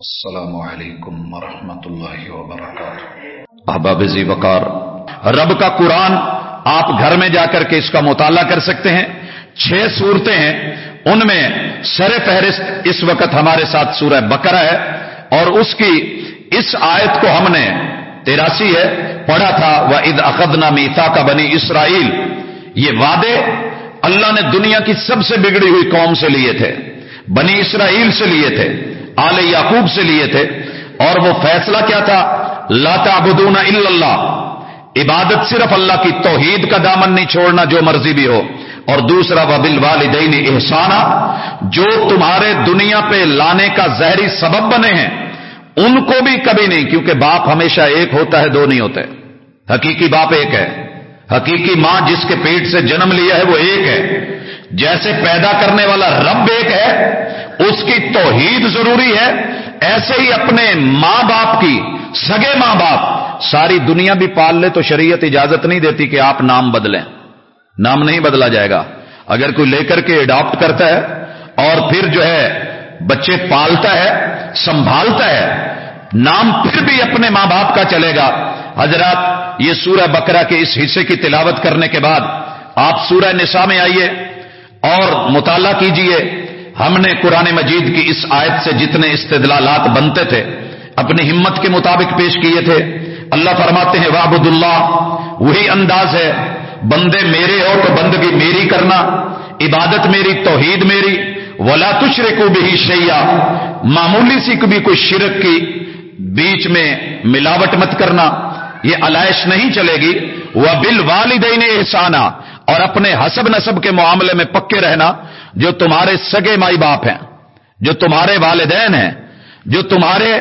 السلام علیکم ورحمۃ اللہ وبرکاتہ۔ احباب زی وقار، رب کا قرآن آپ گھر میں جا کر کے اس کا مطالعہ کر سکتے ہیں۔ چھ صورتیں ہیں۔ ان میں سر فہرست اس وقت ہمارے ساتھ سورہ بکرا ہے اور اس کی اس آیت کو ہم نے تیراسی ہے، پڑھا تھا وہ عید اقدنا میتا کا بنی اسرائیل یہ وعدے اللہ نے دنیا کی سب سے بگڑی ہوئی قوم سے لیے تھے، بنی اسرائیل سے لیے تھے۔ آل یعقوب سے لیے تھے اور وہ فیصلہ کیا تھا؟ لا تعبدون الا اللہ۔ عبادت صرف اللہ کی توحید کا دامن نہیں چھوڑنا، جو مرضی بھی ہو۔ اور دوسرا وبل والدین احسانہ جو تمہارے دنیا پہ لانے کا زہری سبب بنے ہیں، ان کو بھی کبھی نہیں، کیونکہ باپ ہمیشہ ایک ہوتا ہے، دو نہیں ہوتے۔ حقیقی باپ ایک ہے۔ حقیقی ماں جس کے پیٹ سے جنم لیا ہے، وہ ایک ہے۔ جیسے پیدا کرنے والا رب ایک ہے اس کی توحید ضروری ہے۔ ایسے ہی اپنے ماں باپ کی، سگے ماں باپ، ساری دنیا بھی پال لے تو شریعت اجازت نہیں دیتی کہ آپ نام بدلیں۔ نام نہیں بدلا جائے گا۔ اگر کوئی لے کر کے اڈاپٹ کرتا ہے اور پھر جو ہے بچے پالتا ہے، سنبھالتا ہے، نام پھر بھی اپنے ماں باپ کا چلے گا۔ حضرات، یہ سورہ بکرا کے اس حصے کی تلاوت کرنے کے بعد آپ سورہ نساء میں آئیے اور مطالعہ کیجیے۔ ہم نے قرآن مجید کی اس آیت سے جتنے استدلالات بنتے تھے، اپنی ہمت کے مطابق پیش کیے تھے۔ اللہ فرماتے ہیں وابد اللہ وہی انداز ہے، بندے میرے ہو تو بندگی میری کرنا، عبادت میری، توحید میری۔ ولا تشرے کو بھی شیا معمولی سی بھی کوئی شرک کی بیچ میں ملاوٹ مت کرنا۔ یہ علائش نہیں چلے گی۔ وہ بل والدین احسانہ اور اپنے حسب نصب کے معاملے میں پکے رہنا جو تمہارے سگے مائی باپ ہیں، جو تمہارے والدین ہیں، جو تمہارے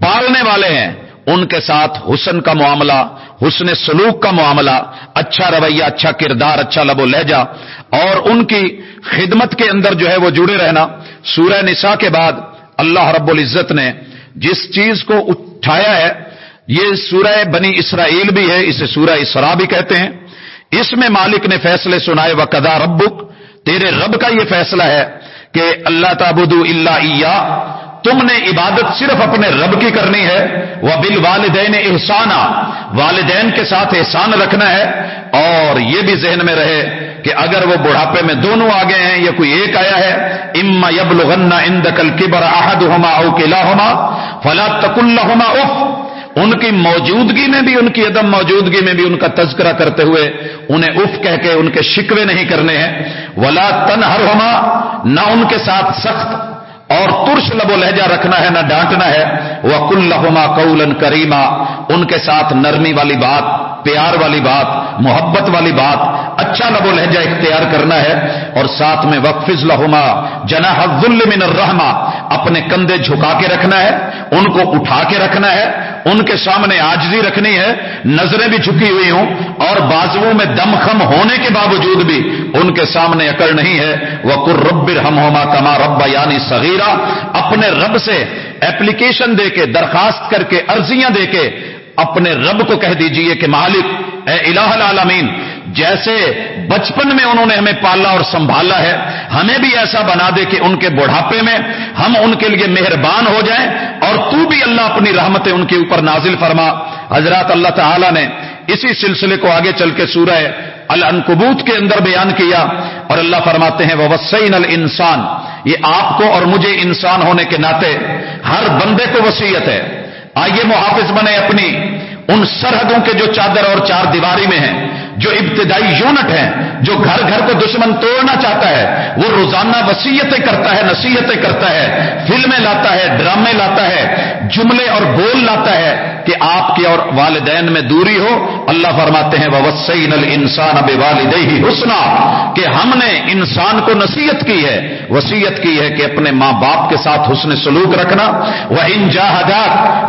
پالنے والے ہیں، ان کے ساتھ حسن کا معاملہ، حسن سلوک کا معاملہ اچھا رویہ اچھا کردار اچھا لب و لہجہ، اور ان کی خدمت کے اندر جو ہے وہ جڑے رہنا۔ سورہ نساء کے بعد اللہ رب العزت نے جس چیز کو اٹھایا ہے، یہ سورہ بنی اسرائیل بھی ہے، اسے سورہ اسرا بھی کہتے ہیں۔ اس میں مالک نے فیصلے سنائے و قدا ربک۔ تیرے رب کا یہ فیصلہ ہے کہ اللہ تعبد اللہ عیا تم نے عبادت صرف اپنے رب کی کرنی ہے۔ وہ بل والدین احسانہ والدین کے ساتھ احسان رکھنا ہے۔ اور یہ بھی ذہن میں رہے کہ اگر وہ بڑھاپے میں دونوں آگے ہیں یا کوئی ایک آیا ہے، اما یب لغنا ان دکل کبر احد ہوما او کلا ہوما فلا تک اللہ اف۔ ان کی موجودگی میں بھی، ان کی عدم موجودگی میں بھی ان کا تذکرہ کرتے ہوئے انہیں اف کہہ کے ان کے شکوے نہیں کرنے ہیں۔ ولا تن ہر ہوما نہ ان کے ساتھ سخت اور ترش لب و لہجہ رکھنا ہے، نہ ڈانٹنا ہے۔ وہ کل لہما کولن کریما، ان کے ساتھ نرمی والی بات پیار والی بات، محبت والی بات اچھا لب و لہجہ اختیار کرنا ہے، اور ساتھ میں وقف لہما جنا من الرحما اپنے کندھے جھکا کے رکھنا ہے، ان کو اٹھا کے رکھنا ہے، ان کے سامنے آجزی رکھنی ہے، نظریں بھی جھکی ہوئی ہوں، اور بازو میں دم خم ہونے کے باوجود بھی ان کے سامنے اکڑ نہیں ہے۔ وہ کر ہم ہوما کما ربا یعنی صغیرہ اپنے رب سے ایپلیکیشن دے کے، درخواست کر کے ارضیاں دے کے اپنے رب کو کہہ دیجیے کہ مالک، اے الہ العالمین، جیسے بچپن میں انہوں نے ہمیں پالا اور سنبھالا ہے، ہمیں بھی ایسا بنا دے کہ ان کے بڑھاپے میں ہم ان کے لیے مہربان ہو جائیں اور تو بھی اللہ اپنی رحمتیں ان کے اوپر نازل فرما۔ حضرات اللہ تعالی نے اسی سلسلے کو آگے چل کے سورہ الانکبوت کے اندر بیان کیا اور اللہ فرماتے ہیں وہ وسین الانسان یہ آپ کو اور مجھے انسان ہونے کے ناطے، ہر بندے کو وسیعت ہے۔ آئیے محافظ بنے اپنی ان سرحدوں کے جو چادر اور چار دیواری میں ہیں۔ جو ابتدائی یونٹ ہیں، جو گھر گھر کو دشمن توڑنا چاہتا ہے، وہ روزانہ وسیعتیں کرتا ہے، نصیحتیں کرتا ہے، فلمیں لاتا ہے، ڈرامے لاتا ہے، جملے اور بول لاتا ہے کہ آپ کے اور والدین میں دوری ہو۔ اللہ فرماتے ہیں وہ وسین السان اب والد ہی حسنا۔ کہ ہم نے انسان کو نصیحت کی ہے وسیعت کی ہے کہ اپنے ماں باپ کے ساتھ حسن سلوک رکھنا۔ وہ ان جہاد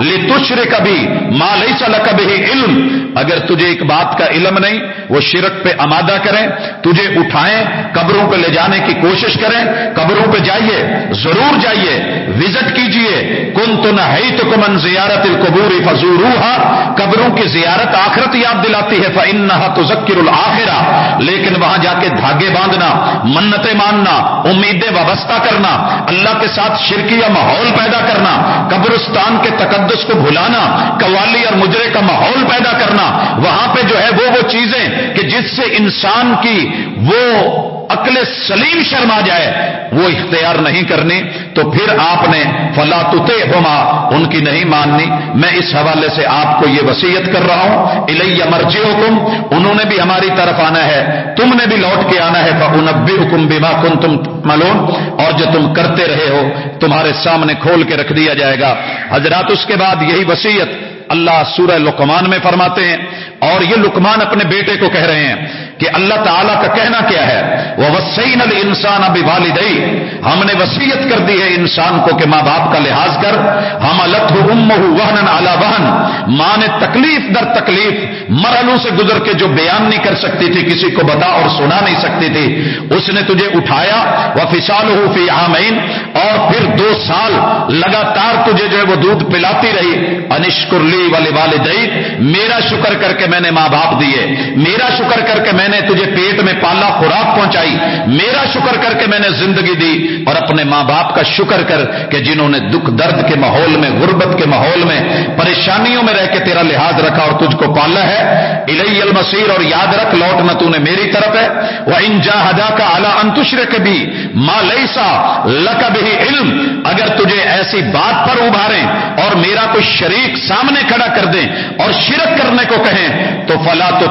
لتشر کبھی ماں لئی کبھی علم۔ اگر تجھے ایک بات کا علم نہیں وہ شرک پہ آمادہ کریں، تجھے اٹھائیں، قبروں پہ لے جانے کی کوشش کریں، قبروں پہ جائیے، ضرور جائیے وزٹ کیجیے۔ کن تو نہ تو کمن زیارت القبور فضوروہا قبروں کی زیارت آخرت یاد دلاتی ہے فنحا تو ذکر الآخرہ لیکن وہاں جا کے دھاگے باندھنا، منتیں ماننا، امیدیں وابستہ کرنا، اللہ کے ساتھ شرکیہ ماحول پیدا کرنا، قبرستان کے تقدس کو بھلانا، قوالی اور مجرے کا ماحول پیدا کرنا، وہاں پہ جو ہے وہ وہ چیزیں کہ جس سے انسان کی وہ عقل سلیم شرما جائے، وہ اختیار نہیں کرنی، تو پھر آپ نے فلاطے ہوما ان کی نہیں ماننی۔ میں اس حوالے سے آپ کو یہ وسیعت کر رہا ہوں الیہ مرجی حکم انہوں نے بھی ہماری طرف آنا ہے۔ تم نے بھی لوٹ کے آنا ہے انبی حکم بیما کن تم ملون اور جو تم کرتے رہے ہو، تمہارے سامنے کھول کے رکھ دیا جائے گا۔ حضرات، اس کے بعد یہی وسیعت اللہ سورہ لکمان میں فرماتے ہیں۔ اور یہ لکمان اپنے بیٹے کو کہہ رہے ہیں کہ اللہ تعالیٰ کا کہنا کیا ہے؟ وہ وسین انسان ابھی والدئی ہم نے وسیعت کر دی ہے انسان کو کہ ماں باپ کا لحاظ کر۔ ہم الت وہن اعلی وہن ماں نے تکلیف در تکلیف مرحلوں سے گزر کے جو بیان نہیں کر سکتی تھی، کسی کو بتا اور سنا نہیں سکتی تھی۔ اس نے تجھے اٹھایا۔ وہ فسال ہو فی آمین اور پھر دو سال لگاتار تجھے جو ہے وہ دودھ پلاتی رہی۔ انشکرلی والے والدئی میرا شکر کر کے میں نے ماں باپ دیے۔ میرا شکر کر کے میں نے تجھے پیٹ میں پالا خوراک پہنچائی، میرا شکر کر کے میں نے زندگی دی اور اپنے ماں باپ کا شکر کر کہ جنہوں نے دکھ درد کے ماحول میں، غربت کے ماحول میں پریشانیوں میں رہ کے تیرا لحاظ رکھا اور تجھ کو پالا ہے۔ الہی المسیر اور یاد رکھ لوٹنا تو نے میری طرف ہے۔ وہ ان جا ہدا کا اعلیٰ انتشر کے بھی ماں لئیسا لقب ہی علم، اگر تجھے ایسی بات پر ابھاریں اور میرا کوئی شریک سامنے کھڑا کر دیں اور شرک کرنے کو کہیں، تو فلا تو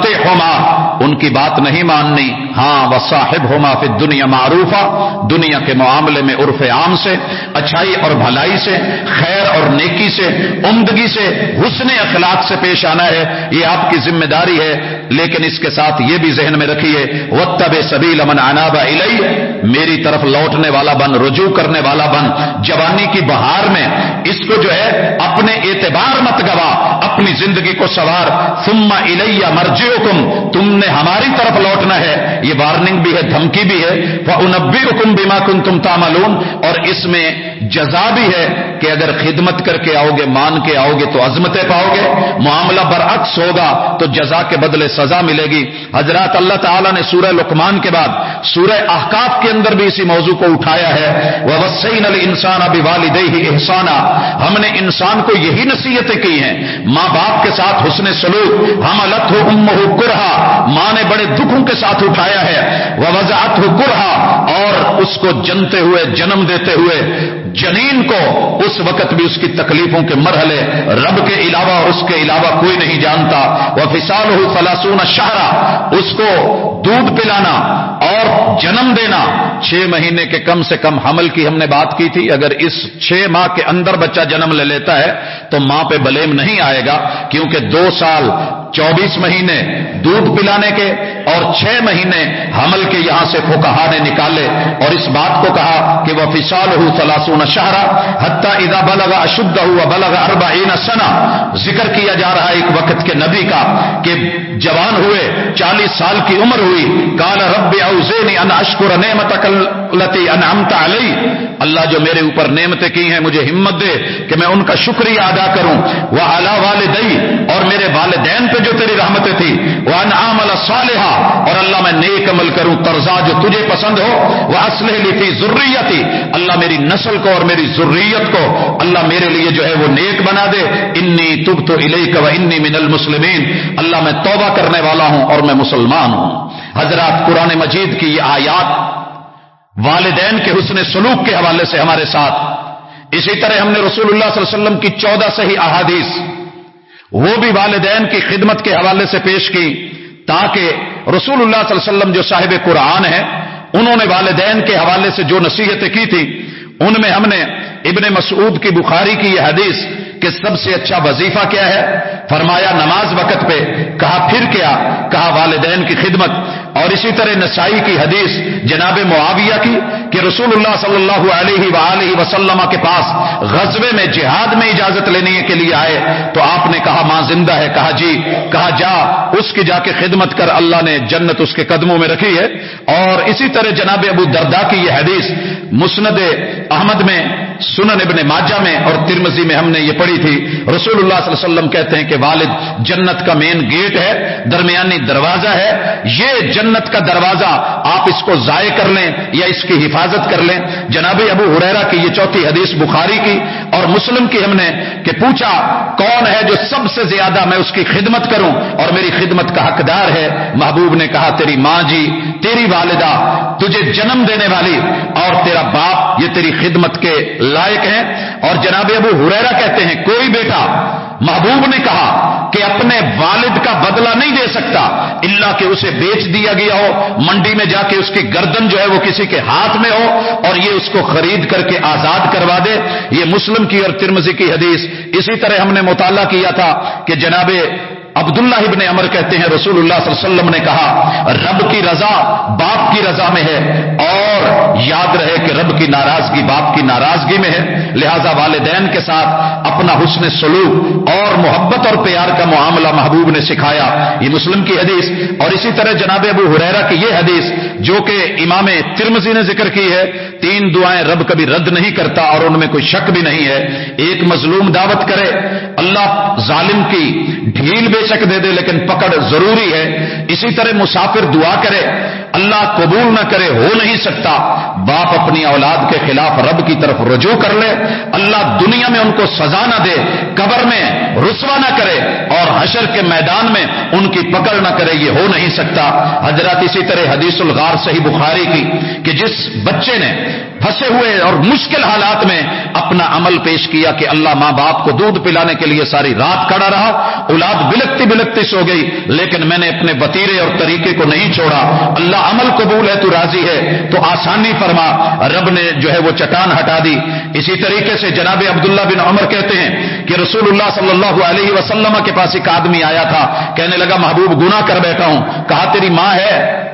ان کی بات نہیں ماننی۔ ہاں وہ صاحب ہوما پھر دنیا معروف دنیا کے معاملے میں عرف عام سے، اچھائی اور بھلائی سے، خیر اور نیکی سے، عمدگی سے، حسن اخلاق سے پیش آنا ہے، یہ آپ کی ذمہ داری ہے، لیکن اس کے ساتھ یہ بھی ذہن میں رکھیے وہ تب سبھی لمن اناب میری طرف لوٹنے والا بن، رجوع کرنے والا بن، جوانی کی بہار میں، اس کو جو ہے، اپنے اعتبار مت گوا، اپنی زندگی کو سوار، ثم الیہ مرجعکم تم نے ہماری طرف لوٹنا ہے یہ وارننگ بھی ہے، دھمکی بھی ہے وہ انبی فانبئکم بما کنتم تعملون اور اس میں جزا بھی ہے کہ اگر خدمت کر کے آؤ گے، مان کے آؤ گے تو عظمتیں پاؤ گے۔ معاملہ برعکس ہوگا تو جزا کے بدلے سزا ملے گی۔ حضرات اللہ تعالیٰ نے سورہ لکمان کے بعد سورہ احکاف کے اندر بھی اسی موضوع کو اٹھایا ہے۔ وہ وسین علی انسان ابھی ہی احسانہ ہم نے انسان کو یہی نصیحتیں کی ہیں۔ ماں باپ کے ساتھ حسن سلوک ہم الت ہو ام ہو گرہا ماں نے بڑے دکھوں کے ساتھ اٹھایا ہے۔ وہ وضاحت ہو گرہا اور اس کو جنتے ہوئے، جنم دیتے ہوئے جنین کو اس وقت بھی اس کی تکلیفوں کے مرحلے، رب کے علاوہ اس کے علاوہ کوئی نہیں جانتا۔ وہ فسال ہو فلاسون شہرا، اس کو دودھ پلانا اور جنم دینا۔ چھ مہینے کے کم سے کم حمل کی ہم نے بات کی تھی۔ اگر اس چھ ماہ کے اندر بچہ جنم لے لیتا ہے تو ماں پہ بلیم نہیں آئے گا، کیونکہ دو سال چوبیس مہینے دودھ پلانے کے اور چھ مہینے حمل کے یہاں سے فوکہ نے نکالے اور اس بات کو کہا کہ وہ فسال ہو سلاسون شہرا حتیٰ ادا بلغ اشدھ ہوا بلغ اربا سنا ذکر کیا جا رہا ہے ایک وقت کے نبی کا کہ جوان ہوئے، چالیس سال کی عمر ہوئی کال رب اوزینی ان اشکر نعمت لتی انعمت علی اللہ جو میرے اوپر نعمتیں کی ہیں، مجھے ہمت دے کہ میں ان کا شکریہ ادا کروں۔ وہ اعلی والدئی اور میرے والدین پہ جو تیری رحمتیں تھی۔ وہ انعام صالحہ اور اللہ میں نیک عمل کروں، ترزا جو تجھے پسند ہو۔ وہ اسلح لی تھی ضروریتی اللہ میری نسل کو اور میری ضروریت کو اللہ میرے لیے جو ہے وہ نیک بنا دے۔ انی تب تو و انی من المسلمین اللہ میں توبہ کرنے والا ہوں اور میں مسلمان ہوں۔ حضرات قرآن مجید کی یہ آیات والدین کے حسن سلوک کے حوالے سے ہمارے ساتھ۔ اسی طرح ہم نے رسول اللہ صلی اللہ علیہ وسلم کی چودہ صحیح احادیث۔ وہ بھی والدین کی خدمت کے حوالے سے پیش کی تاکہ رسول اللہ صلی اللہ علیہ وسلم جو صاحب قرآن ہے انہوں نے والدین کے حوالے سے جو نصیحتیں کی تھی، ان میں ہم نے ابن مسعود کی بخاری کی یہ حدیث کہ سب سے اچھا وظیفہ کیا ہے؟ فرمایا، نماز وقت پہ، کہا، پھر کیا؟ کہا، والدین کی خدمت۔ اور اسی طرح نسائی کی حدیث جناب معاویہ کی، کہ رسول اللہ صلی اللہ علیہ وآلہ وسلم کے پاس غزبے میں جہاد میں اجازت لینے کے لیے آئے، تو آپ نے کہا، ماں زندہ ہے۔ کہا جی۔ کہا، جا، اس کی جا کے خدمت کر، اللہ نے جنت اس کے قدموں میں رکھی ہے۔ اور اسی طرح جناب ابو دردا کی یہ حدیث مسند احمد میں سنن ابن ماجہ میں اور ترمزی میں ہم نے یہ پڑھی تھی۔ رسول اللہ صلی اللہ علیہ وسلم کہتے ہیں کہ والد، جنت کا مین گیٹ ہے، درمیانی دروازہ ہے۔ یہ جنت کا دروازہ آپ اس کو ضائع کر لیں یا اس کی حفاظت کر لیں۔ جناب ابو ہریرا کی یہ چوتھی حدیث بخاری کی اور مسلم کی ہم نے کہ پوچھا، کون ہے جو سب سے زیادہ میں اس کی خدمت کروں؟ اور میری خدمت کا حقدار ہے۔ محبوب نے کہا، تیری ماں جی تیری والدہ، تجھے جنم دینے والی اور تیرا باپ، یہ تیری خدمت کے لائق ہیں۔ اور جناب ابو ہریرا کہتے ہیں، کوئی بیٹا محبوب نے کہا کہ اپنے والد کا بدلہ نہیں دے سکتا اللہ کہ اسے بیچ دیا گیا ہو، منڈی میں جا کے اس کی گردن جو ہے وہ کسی کے ہاتھ میں ہو اور یہ اس کو خرید کر کے آزاد کروا دے۔ یہ مسلم کی اور ترمزی کی حدیث، اسی طرح ہم نے مطالعہ کیا تھا کہ جناب عبداللہ ابن عمر کہتے ہیں رسول اللہ صلی اللہ علیہ وسلم نے کہا، رب کی رضا باپ کی رضا میں ہے اور یاد رہے کہ رب کی ناراضگی باپ کی ناراضگی میں ہے۔ لہذا والدین کے ساتھ اپنا حسن سلوک اور محبت اور پیار کا معاملہ محبوب نے سکھایا۔ یہ مسلم کی حدیث۔ اور اسی طرح جناب ابو حریرا کی یہ حدیث جو کہ امام ترمزی نے ذکر کی ہے، تین دعائیں رب کبھی رد نہیں کرتا اور ان میں کوئی شک بھی نہیں ہے۔ ایک مظلوم دعوت کرے، اللہ ظالم کی ڈھیل بے شک دے دے، لیکن پکڑ ضروری ہے۔ اسی طرح مسافر دعا کرے، اللہ قبول نہ کرے، ہو نہیں سکتا۔ باپ اپنی اولاد کے خلاف رب کی طرف رجوع کر لے۔ اللہ دنیا میں ان کو سزا نہ دے، قبر میں رسوا نہ کرے، اور حشر کے میدان میں ان کی پکڑ نہ کرے، یہ ہو نہیں سکتا۔ حضرت اسی طرح حدیث الغار صحیح بخاری کی کہ جس بچے نے پھنسے ہوئے اور مشکل حالات میں اپنا عمل پیش کیا کہ اللہ ماں باپ کو دودھ پلانے کے لیے ساری رات کھڑا رہا، اولاد بلکتی بلکتی سو گئی، لیکن میں نے اپنے بتیرے اور طریقے کو نہیں چھوڑا۔ اللہ عمل قبول ہے، تو راضی ہے۔ تو آسانی فرما، رب نے جو ہے وہ چٹان ہٹا دی۔ اسی طریقے سے جناب عبداللہ بن عمر کہتے ہیں کہ رسول اللہ صلی اللہ علیہ وسلم کے پاس ایک آدمی آیا تھا، کہنے لگا، محبوب گنا کر بیٹھا ہوں۔ کہا، تیری ماں ہے؟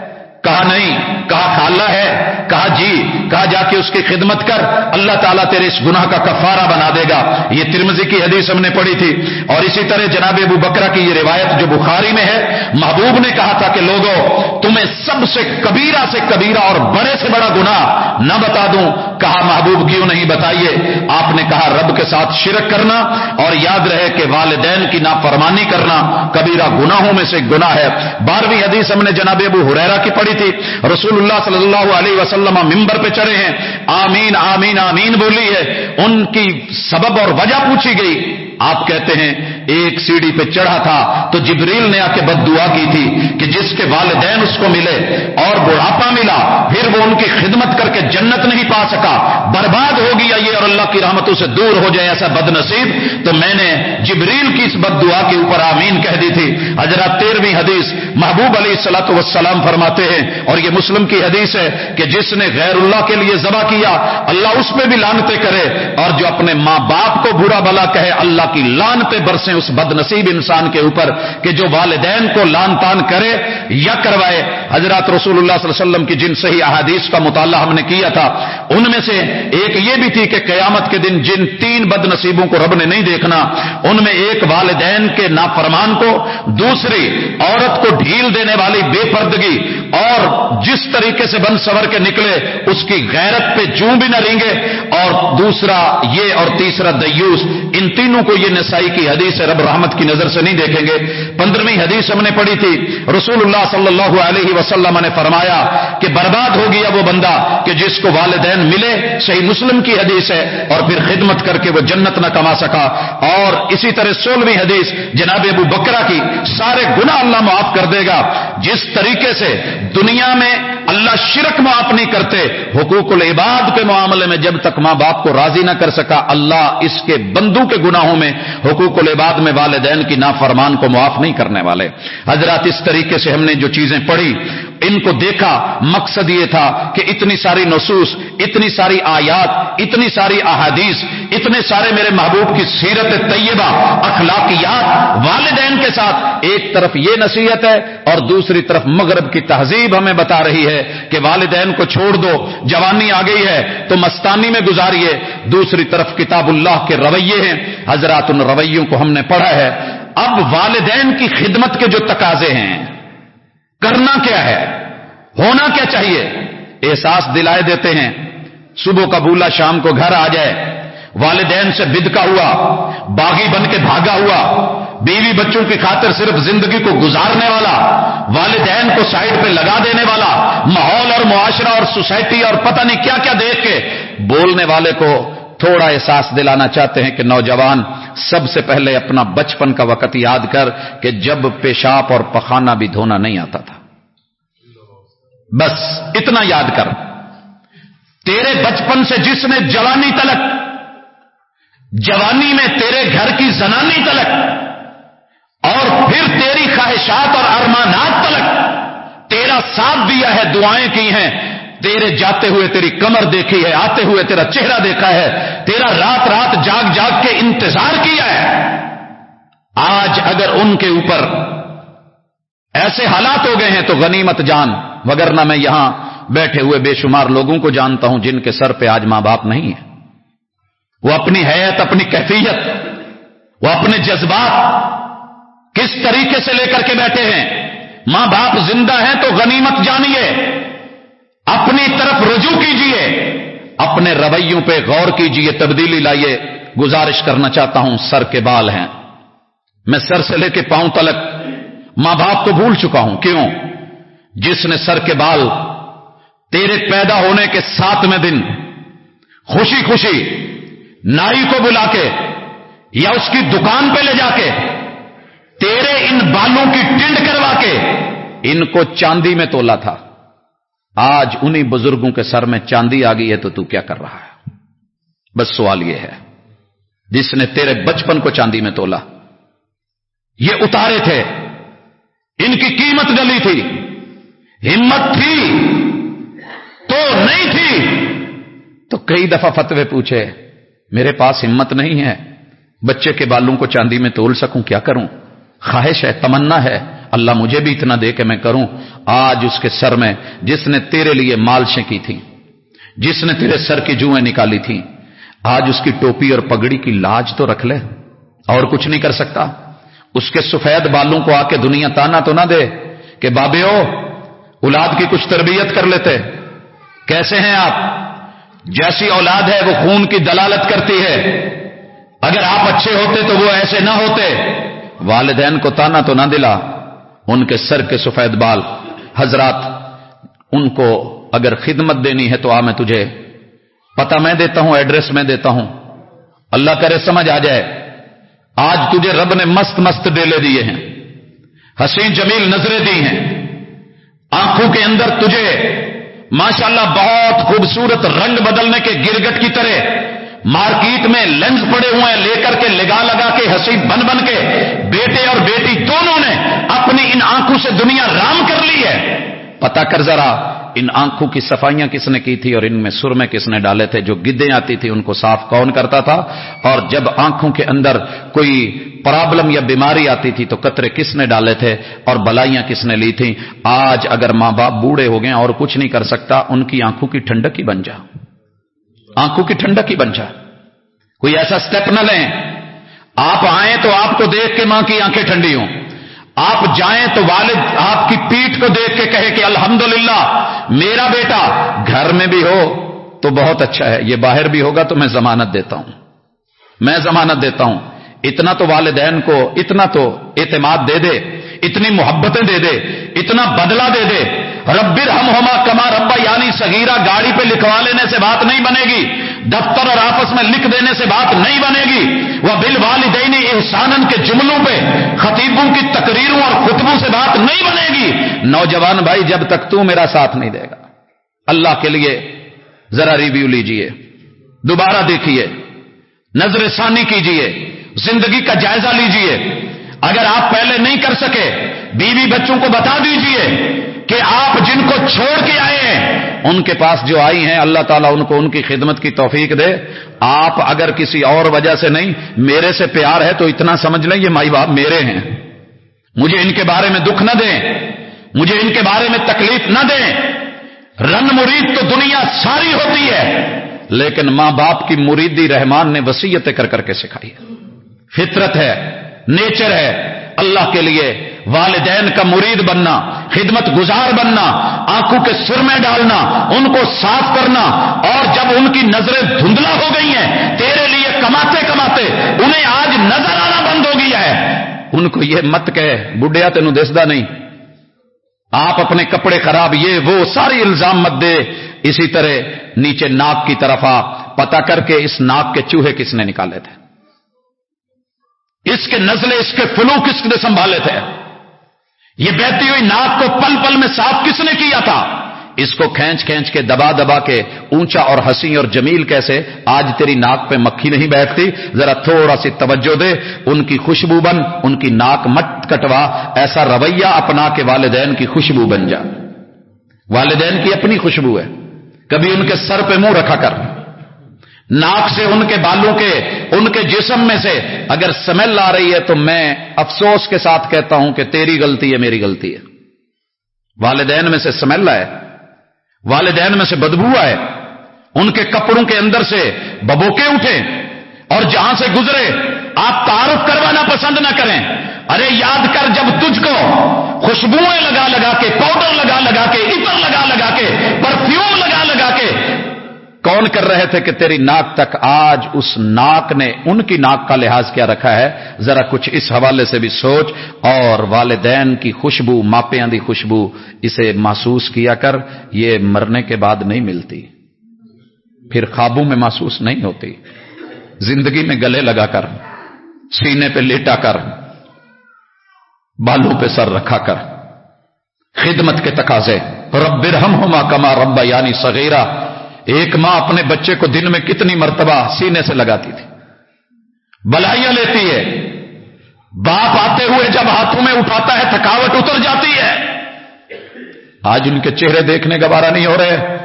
کہا نہیں، کہا خالہ ہے، کہا جی کہا جا کے اس کی خدمت کر، اللہ تعالیٰ تیرے اس گناہ کا کفارہ بنا دے گا۔ یہ ترمزی کی حدیث ہم نے پڑھی تھی۔ اور اسی طرح جناب ابو بکرا کی یہ روایت جو بخاری میں ہے، محبوب نے کہا تھا کہ لوگوں، تمہیں سب سے کبیرہ سے کبیرہ اور بڑے سے بڑا گناہ نہ بتا دوں۔ کہا، محبوب کیوں نہیں بتائیے؟ آپ نے کہا، رب کے ساتھ شرک کرنا اور یاد رہے کہ والدین کی نافرمانی کرنا کبیرہ گناہوں میں سے گناہ ہے۔ بارہویں حدیث ہم نے جناب ابو ہریرا کی پڑھی تھی۔ رسول اللہ صلی اللہ علیہ وسلم ممبر پہ چڑھے ہیں۔ آمین آمین آمین بولی ہے۔ ان کی سبب اور وجہ پوچھی گئی۔ آپ کہتے ہیں، ایک سیڑھی پہ چڑھا تھا تو جبریل نے آ کے بد دعا کی تھی کہ جس کے والدین اس کو ملے اور بڑھاپا ملا، پھر وہ ان کی خدمت جنت نہیں پا سکا۔ برباد ہو گیا یہ اور اللہ کی رحمتوں سے دور ہو جائے ایسا بد نصیب تو میں نے جبریل کی اس بد دعا کے اوپر آمین کہہ دی تھی۔ حضرت تیرہویں حدیث محبوب علی سلاۃ وسلام فرماتے ہیں۔ اور یہ مسلم کی حدیث ہے کہ جس نے غیر اللہ کے لیے ذبح کیا، اللہ اس پہ بھی لانتے کرے۔ اور جو اپنے ماں باپ کو برا بلا کہے، اللہ کی لان پہ برسے اس بد نصیب انسان کے اوپر کہ جو والدین کو لان تان کرے یا کروائے۔ حضرات رسول اللہ صلی اللہ علیہ وسلم کی جن صحیح احادیث کا مطالعہ ہم نے کیا تھا۔ ان میں سے ایک یہ بھی تھی کہ قیامت کے دن جن تین بد نصیبوں کو رب نے نہیں دیکھنا، ان میں ایک والدین کے نافرمان کو، دوسری عورت کو ڈھیل دینے والی بے پردگی، اور جس طریقے سے بن سور کے نکلے، اس کی غیرت پہ جوں بھی نہ رینگے اور دوسرا یہ اور تیسرا دیوس، ان تینوں کو یہ نسائی کی حدیث رب رحمت کی نظر سے نہیں دیکھیں گے۔ پندرہویں حدیث ہم نے پڑھی تھی، رسول اللہ صلی اللہ علیہ وسلم نے فرمایا کہ برباد ہو گیا وہ بندہ کہ جس کو والدین ملے، صحیح مسلم کی حدیث ہے، اور پھر خدمت کر کے وہ جنت نہ کما سکا۔ اور اسی طرح سولہویں حدیث جناب ابو بکرا کی، سارے گنا اللہ معاف کر دے گا۔ جس طریقے سے دنیا میں اللہ شرک معاف نہیں کرتے، حقوق العباد کے معاملے میں جب تک ماں باپ کو راضی نہ کر سکا، اللہ اس کے بندو کے گناہوں میں، حقوق العباد میں والدین کی نافرمان کو معاف نہیں کرنے والے۔ حضرات، اس طریقے سے ہم نے جو چیزیں پڑھی، ان کو دیکھا، مقصد یہ تھا کہ اتنی ساری نصوص، اتنی ساری آیات، اتنی ساری احادیث، اتنے سارے میرے محبوب کی سیرت طیبہ، اخلاقیات والدین کے ساتھ، ایک طرف یہ نصیحت ہے اور دوسری طرف مغرب کی تہذیب ہمیں بتا رہی ہے کہ والدین کو چھوڑ دو، جوانی آ گئی ہے، تو مستانی میں گزاریے۔ دوسری طرف کتاب اللہ کے رویے ہیں، حضرات ان رویوں کو ہم نے پڑھا ہے۔ اب والدین کی خدمت کے جو تقاضے ہیں، کرنا کیا ہے؟ ہونا کیا چاہیے؟ احساس دلائے دیتے ہیں۔ صبح کا بولا شام کو گھر آ جائے۔ والدین سے بدکا ہوا، باغی بن کے بھاگا ہوا، بیوی بچوں کی خاطر صرف زندگی کو گزارنے والا، والدین کو سائڈ پہ لگا دینے والا، ماحول اور معاشرہ اور سوسائٹی اور پتہ نہیں کیا کیا دیکھ کے بولنے والے کو تھوڑا احساس دلانا چاہتے ہیں کہ نوجوان سب سے پہلے اپنا بچپن کا وقت یاد کر کہ جب پیشاب اور پخانا بھی دھونا نہیں آتا تھا۔ بس اتنا یاد کر۔ تیرے بچپن سے جس نے جوانی تلک جوانی میں تیرے گھر کی زنانی تلک اور پھر تیری خواہشات اور ارمانات تلک تیرا ساتھ دیا ہے، دعائیں کی ہیں۔ تیرے جاتے ہوئے تیری کمر دیکھی ہے، آتے ہوئے تیرا چہرہ دیکھا ہے۔ تیرا رات رات جاگ جاگ کے انتظار کیا ہے۔ آج اگر ان کے اوپر ایسے حالات ہو گئے ہیں تو غنیمت جان، وگرنہ میں یہاں بیٹھے ہوئے بے شمار لوگوں کو جانتا ہوں جن کے سر پہ آج ماں باپ نہیں ہے وہ اپنی حیت اپنی کیفیت، وہ اپنے جذبات کس طریقے سے لے کر کے بیٹھے ہیں؟ ماں باپ زندہ ہیں تو غنیمت جانیے، اپنی طرف رجوع کیجیے اپنے رویوں پہ غور کیجیے تبدیلی لائیے۔ گزارش کرنا چاہتا ہوں، سر کے بال ہیں۔ میں سر سے لے کے پاؤں تلک ماں باپ کو بھول چکا ہوں۔ کیوں؟ جس نے سر کے بال تیرے پیدا ہونے کے ساتویں دن خوشی خوشی نائی کو بلا کے یا اس کی دکان پہ لے جا کے تیرے ان بالوں کی ٹنڈ کروا کے ان کو چاندی میں تولا تھا۔ آج انہی بزرگوں کے سر میں چاندی آ گئی ہے تو تو کیا کر رہا ہے؟ بس سوال یہ ہے، جس نے تیرے بچپن کو چاندی میں تولا، یہ اتارے تھے، ان کی قیمت ڈلی تھی، ہمت تھی، تو نہیں تھی۔ تو کئی دفعہ فتوے پوچھے میرے پاس ہمت نہیں ہے، بچے کے بالوں کو چاندی میں تول سکوں، کیا کروں؟ خواہش ہے، تمنا ہے۔ اللہ مجھے بھی اتنا دے کہ میں کروں۔ آج اس کے سر میں جس نے تیرے لیے مالشیں کی تھیں، جس نے تیرے سر کی جوئیں نکالی تھیں، آج اس کی ٹوپی اور پگڑی کی لاج تو رکھ لے۔ اور کچھ نہیں کر سکتا۔ اس کے سفید بالوں کو آ کے دنیا تانا تو نہ دے کہ بابے اولاد کی کچھ تربیت کر لیتے۔ کیسے ہیں آپ؟ جیسی اولاد ہے، وہ خون کی دلالت کرتی ہے۔ اگر آپ اچھے ہوتے تو وہ ایسے نہ ہوتے۔ والدین کو تانا تو نہ دلا۔ ان کے سر کے سفید بال۔ حضرات، ان کو اگر خدمت دینی ہے تو آ میں تجھے۔ پتا میں دیتا ہوں، ایڈریس میں دیتا ہوں۔ اللہ کرے سمجھ آ جائے۔ آج تجھے رب نے مست مست ڈیلے دیے ہیں۔ حسین جمیل نظریں دی ہیں۔ آنکھوں کے اندر تجھے ماشاءاللہ بہت خوبصورت رنگ بدلنے کے گرگٹ کی طرح مارکیٹ میں لینس پڑے ہوئے ہیں لے کر کے لگا لگا کے ہنسی بن بن کے بیٹے اور بیٹی دونوں نے اپنی ان آنکھوں سے دنیا رام کر لی ہے۔ پتا کر ذرا ان آنکھوں کی صفائیاں کس نے کی تھی اور ان میں سرمے کس نے ڈالے تھے جو گدیں آتی تھی ان کو صاف کون کرتا تھا اور جب آنکھوں کے اندر کوئی پرابلم یا بیماری آتی تھی تو قطرے کس نے ڈالے تھے اور بلائیاں کس نے لی تھیں آج اگر ماں باپ بوڑھے ہو گئے اور کچھ نہیں کر سکتا ان کی آنکھوں کی ٹھنڈک ہی بن جا آنکھوں کی ٹھنڈک ہی بن جائے کوئی ایسا سٹیپ نہ لیں آپ آئیں تو آپ کو دیکھ کے ماں کی آنکھیں ٹھنڈی ہوں آپ جائیں تو والد آپ کی پیٹ کو دیکھ کے کہے کہ الحمدللہ، میرا بیٹا گھر میں بھی ہو تو بہت اچھا ہے، یہ باہر بھی ہوگا تو میں ضمانت دیتا ہوں۔ میں ضمانت دیتا ہوں، اتنا تو والدین کو، اتنا تو اعتماد دے دے، اتنی محبتیں دے دے، اتنا بدلہ دے دے۔ ربر ہم ہوما کما ربا یعنی سگیرہ گاڑی پہ لکھوا لینے سے بات نہیں بنے گی۔ دفتر اور آپس میں لکھ دینے سے بات نہیں بنے گی۔ وہ بل والدینی احسان کے جملوں پہ، خطیبوں کی تقریروں اور خطبوں سے بات نہیں بنے گی۔ نوجوان بھائی، جب تک تو میرا ساتھ نہیں دے گا۔ اللہ کے لیے ذرا ریویو لیجیے۔ دوبارہ دیکھیے نظر ثانی کیجیے۔ زندگی کا جائزہ لیجیے۔ اگر آپ پہلے نہیں کر سکے، بیوی بچوں کو بتا دیجیے۔ کہ آپ جن کو چھوڑ کے آئے ہیں، ان کے پاس جو آئی ہیں، اللہ تعالیٰ ان کو ان کی خدمت کی توفیق دے۔ آپ اگر کسی اور وجہ سے نہیں، میرے سے پیار ہے تو اتنا سمجھ لیں، یہ مائی باپ میرے ہیں۔ مجھے ان کے بارے میں دکھ نہ دیں۔ مجھے ان کے بارے میں تکلیف نہ دیں۔ رن مرید تو دنیا ساری ہوتی ہے، لیکن ماں باپ کی مریدی رحمان نے وسیعتیں کر کر کے سکھائی ہے۔ فطرت ہے۔ نیچر ہے۔ اللہ کے لیے والدین کا مرید بننا، خدمت گزار بننا، آنکھوں کے سر میں ڈالنا، ان کو صاف کرنا، اور جب ان کی نظریں دھندلا ہو گئی ہیں، تیرے لیے کماتے کماتے انہیں آج نظر آنا بند ہو گیا ہے۔ ان کو یہ مت کہ بڈیا تینوں دستا نہیں۔ آپ اپنے کپڑے خراب، یہ وہ ساری الزام مت دے۔ اسی طرح نیچے ناک کی طرف آ پتا کر کے اس ناک کے چوہے کس نے نکالے تھے۔ اس کے نزلے، اس کے فلو کس نے سنبھالے تھے؟ یہ بہتی ہوئی ناک کو پل پل میں صاف کس نے کیا تھا؟ اس کو کھینچ کھینچ کے دبا دبا کے اونچا اور ہسی اور جمیل کیسے آج تیری ناک پہ مکھی نہیں بیٹھتی؟ ذرا تھوڑا سی توجہ دے، ان کی خوشبو بن، ان کی ناک مت کٹوا، ایسا رویہ اپنا کے والدین کی خوشبو بن جا۔ والدین کی اپنی خوشبو ہے۔ کبھی ان کے سر پہ منہ رکھا کر۔ ناک سے ان کے بالوں کے، ان کے جسم میں سے اگر سمیل آ رہی ہے تو میں افسوس کے ساتھ کہتا ہوں کہ تیری غلطی ہے، میری غلطی ہے۔ والدین میں سے سمیل آئے، والدین میں سے بدبو آئے، ان کے کپڑوں کے اندر سے ببوکے اٹھے اور جہاں سے گزرے، آپ تعارف کروانا پسند نہ کریں۔ ارے یاد کر جب تجھ کو خوشبوئیں لگا لگا کے، پاؤڈر لگا لگا کے عطر لگا لگا کے، پرفیوم لگا لگا کے کون کر رہے تھے کہ تیری ناک تک آج اس ناک نے ان کی ناک کا لحاظ کیا رکھا ہے؟ ذرا کچھ اس حوالے سے بھی سوچ اور والدین کی خوشبو، ماپیاں دی خوشبو، اسے محسوس کیا کر، یہ مرنے کے بعد نہیں ملتی۔ پھر خوابوں میں محسوس نہیں ہوتی۔ زندگی میں گلے لگا کر، سینے پہ لیٹا کر، بالوں پہ سر رکھا کر۔ خدمت کے تقاضے، رب برہم ہوما کما ربا یعنی سغیرہ ایک ماں اپنے بچے کو دن میں کتنی مرتبہ سینے سے لگاتی تھی۔ بلائیاں لیتی ہے۔ باپ آتے ہوئے جب ہاتھوں میں اٹھاتا ہے، تھکاوٹ اتر جاتی ہے۔ آج ان کے چہرے دیکھنے گوارا نہیں ہو رہے۔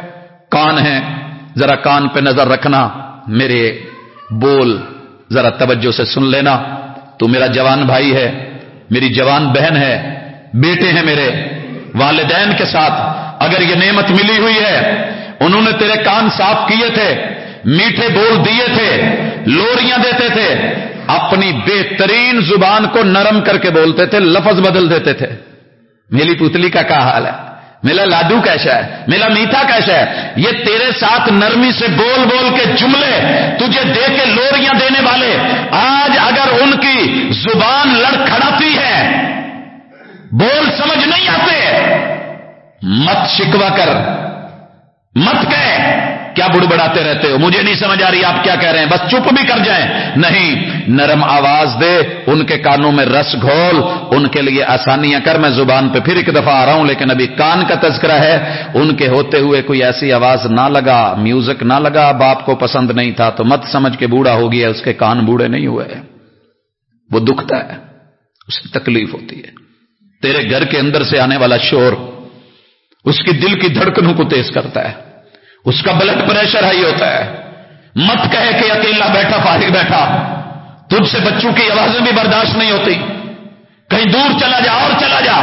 کان ہیں۔ ذرا کان پہ نظر رکھنا۔ میرے بول، ذرا توجہ سے سن لینا۔ تو میرا جوان بھائی ہے۔ میری جوان بہن ہے۔ بیٹے ہیں میرے۔ والدین کے ساتھ اگر یہ نعمت ملی ہوئی ہے انہوں نے تیرے کان صاف کیے تھے، میٹھے بول دیے تھے، لوریاں دیتے تھے، اپنی بہترین زبان کو نرم کر کے بولتے تھے، لفظ بدل دیتے تھے۔ میری پتلی کا کیا حال ہے؟ میرا لادو کیسا ہے؟ میرا میٹھا کیسا ہے؟ یہ تیرے ساتھ نرمی سے بول بول کے جملے تجھے دے کے لوریاں دینے والے، آج اگر ان کی زبان لڑکھڑاتی ہے، بول سمجھ نہیں آتے۔ مت شکوا کر۔ مت کہ کیا بڑبڑاتے رہتے ہو؟ مجھے نہیں سمجھ آ رہی آپ کیا کہہ رہے ہیں؟ بس چپ بھی کر جائیں۔ نہیں، نرم آواز دے، ان کے کانوں میں رس گھول، ان کے لیے آسانیاں کر۔ میں زبان پہ پھر ایک دفعہ آ رہا ہوں، لیکن ابھی کان کا تذکرہ ہے۔ ان کے ہوتے ہوئے کوئی ایسی آواز نہ لگا، میوزک نہ لگا، باپ کو پسند نہیں تھا تو مت سمجھ کے بوڑھا ہو گیا، اس کے کان بوڑھے نہیں ہوئے۔ وہ دکھتا ہے، اس کی تکلیف ہوتی ہے۔ تیرے گھر کے اندر سے آنے والا شور اس کی دل کی دھڑکنوں کو تیز کرتا ہے۔ اس کا بلڈ پریشر ہائی ہوتا ہے۔ مت کہے کہ اکیلا بیٹھا، فارغ بیٹھا۔ تجھ سے بچوں کی آوازیں بھی برداشت نہیں ہوتی۔ کہیں دور چلا جا، اور چلا جا۔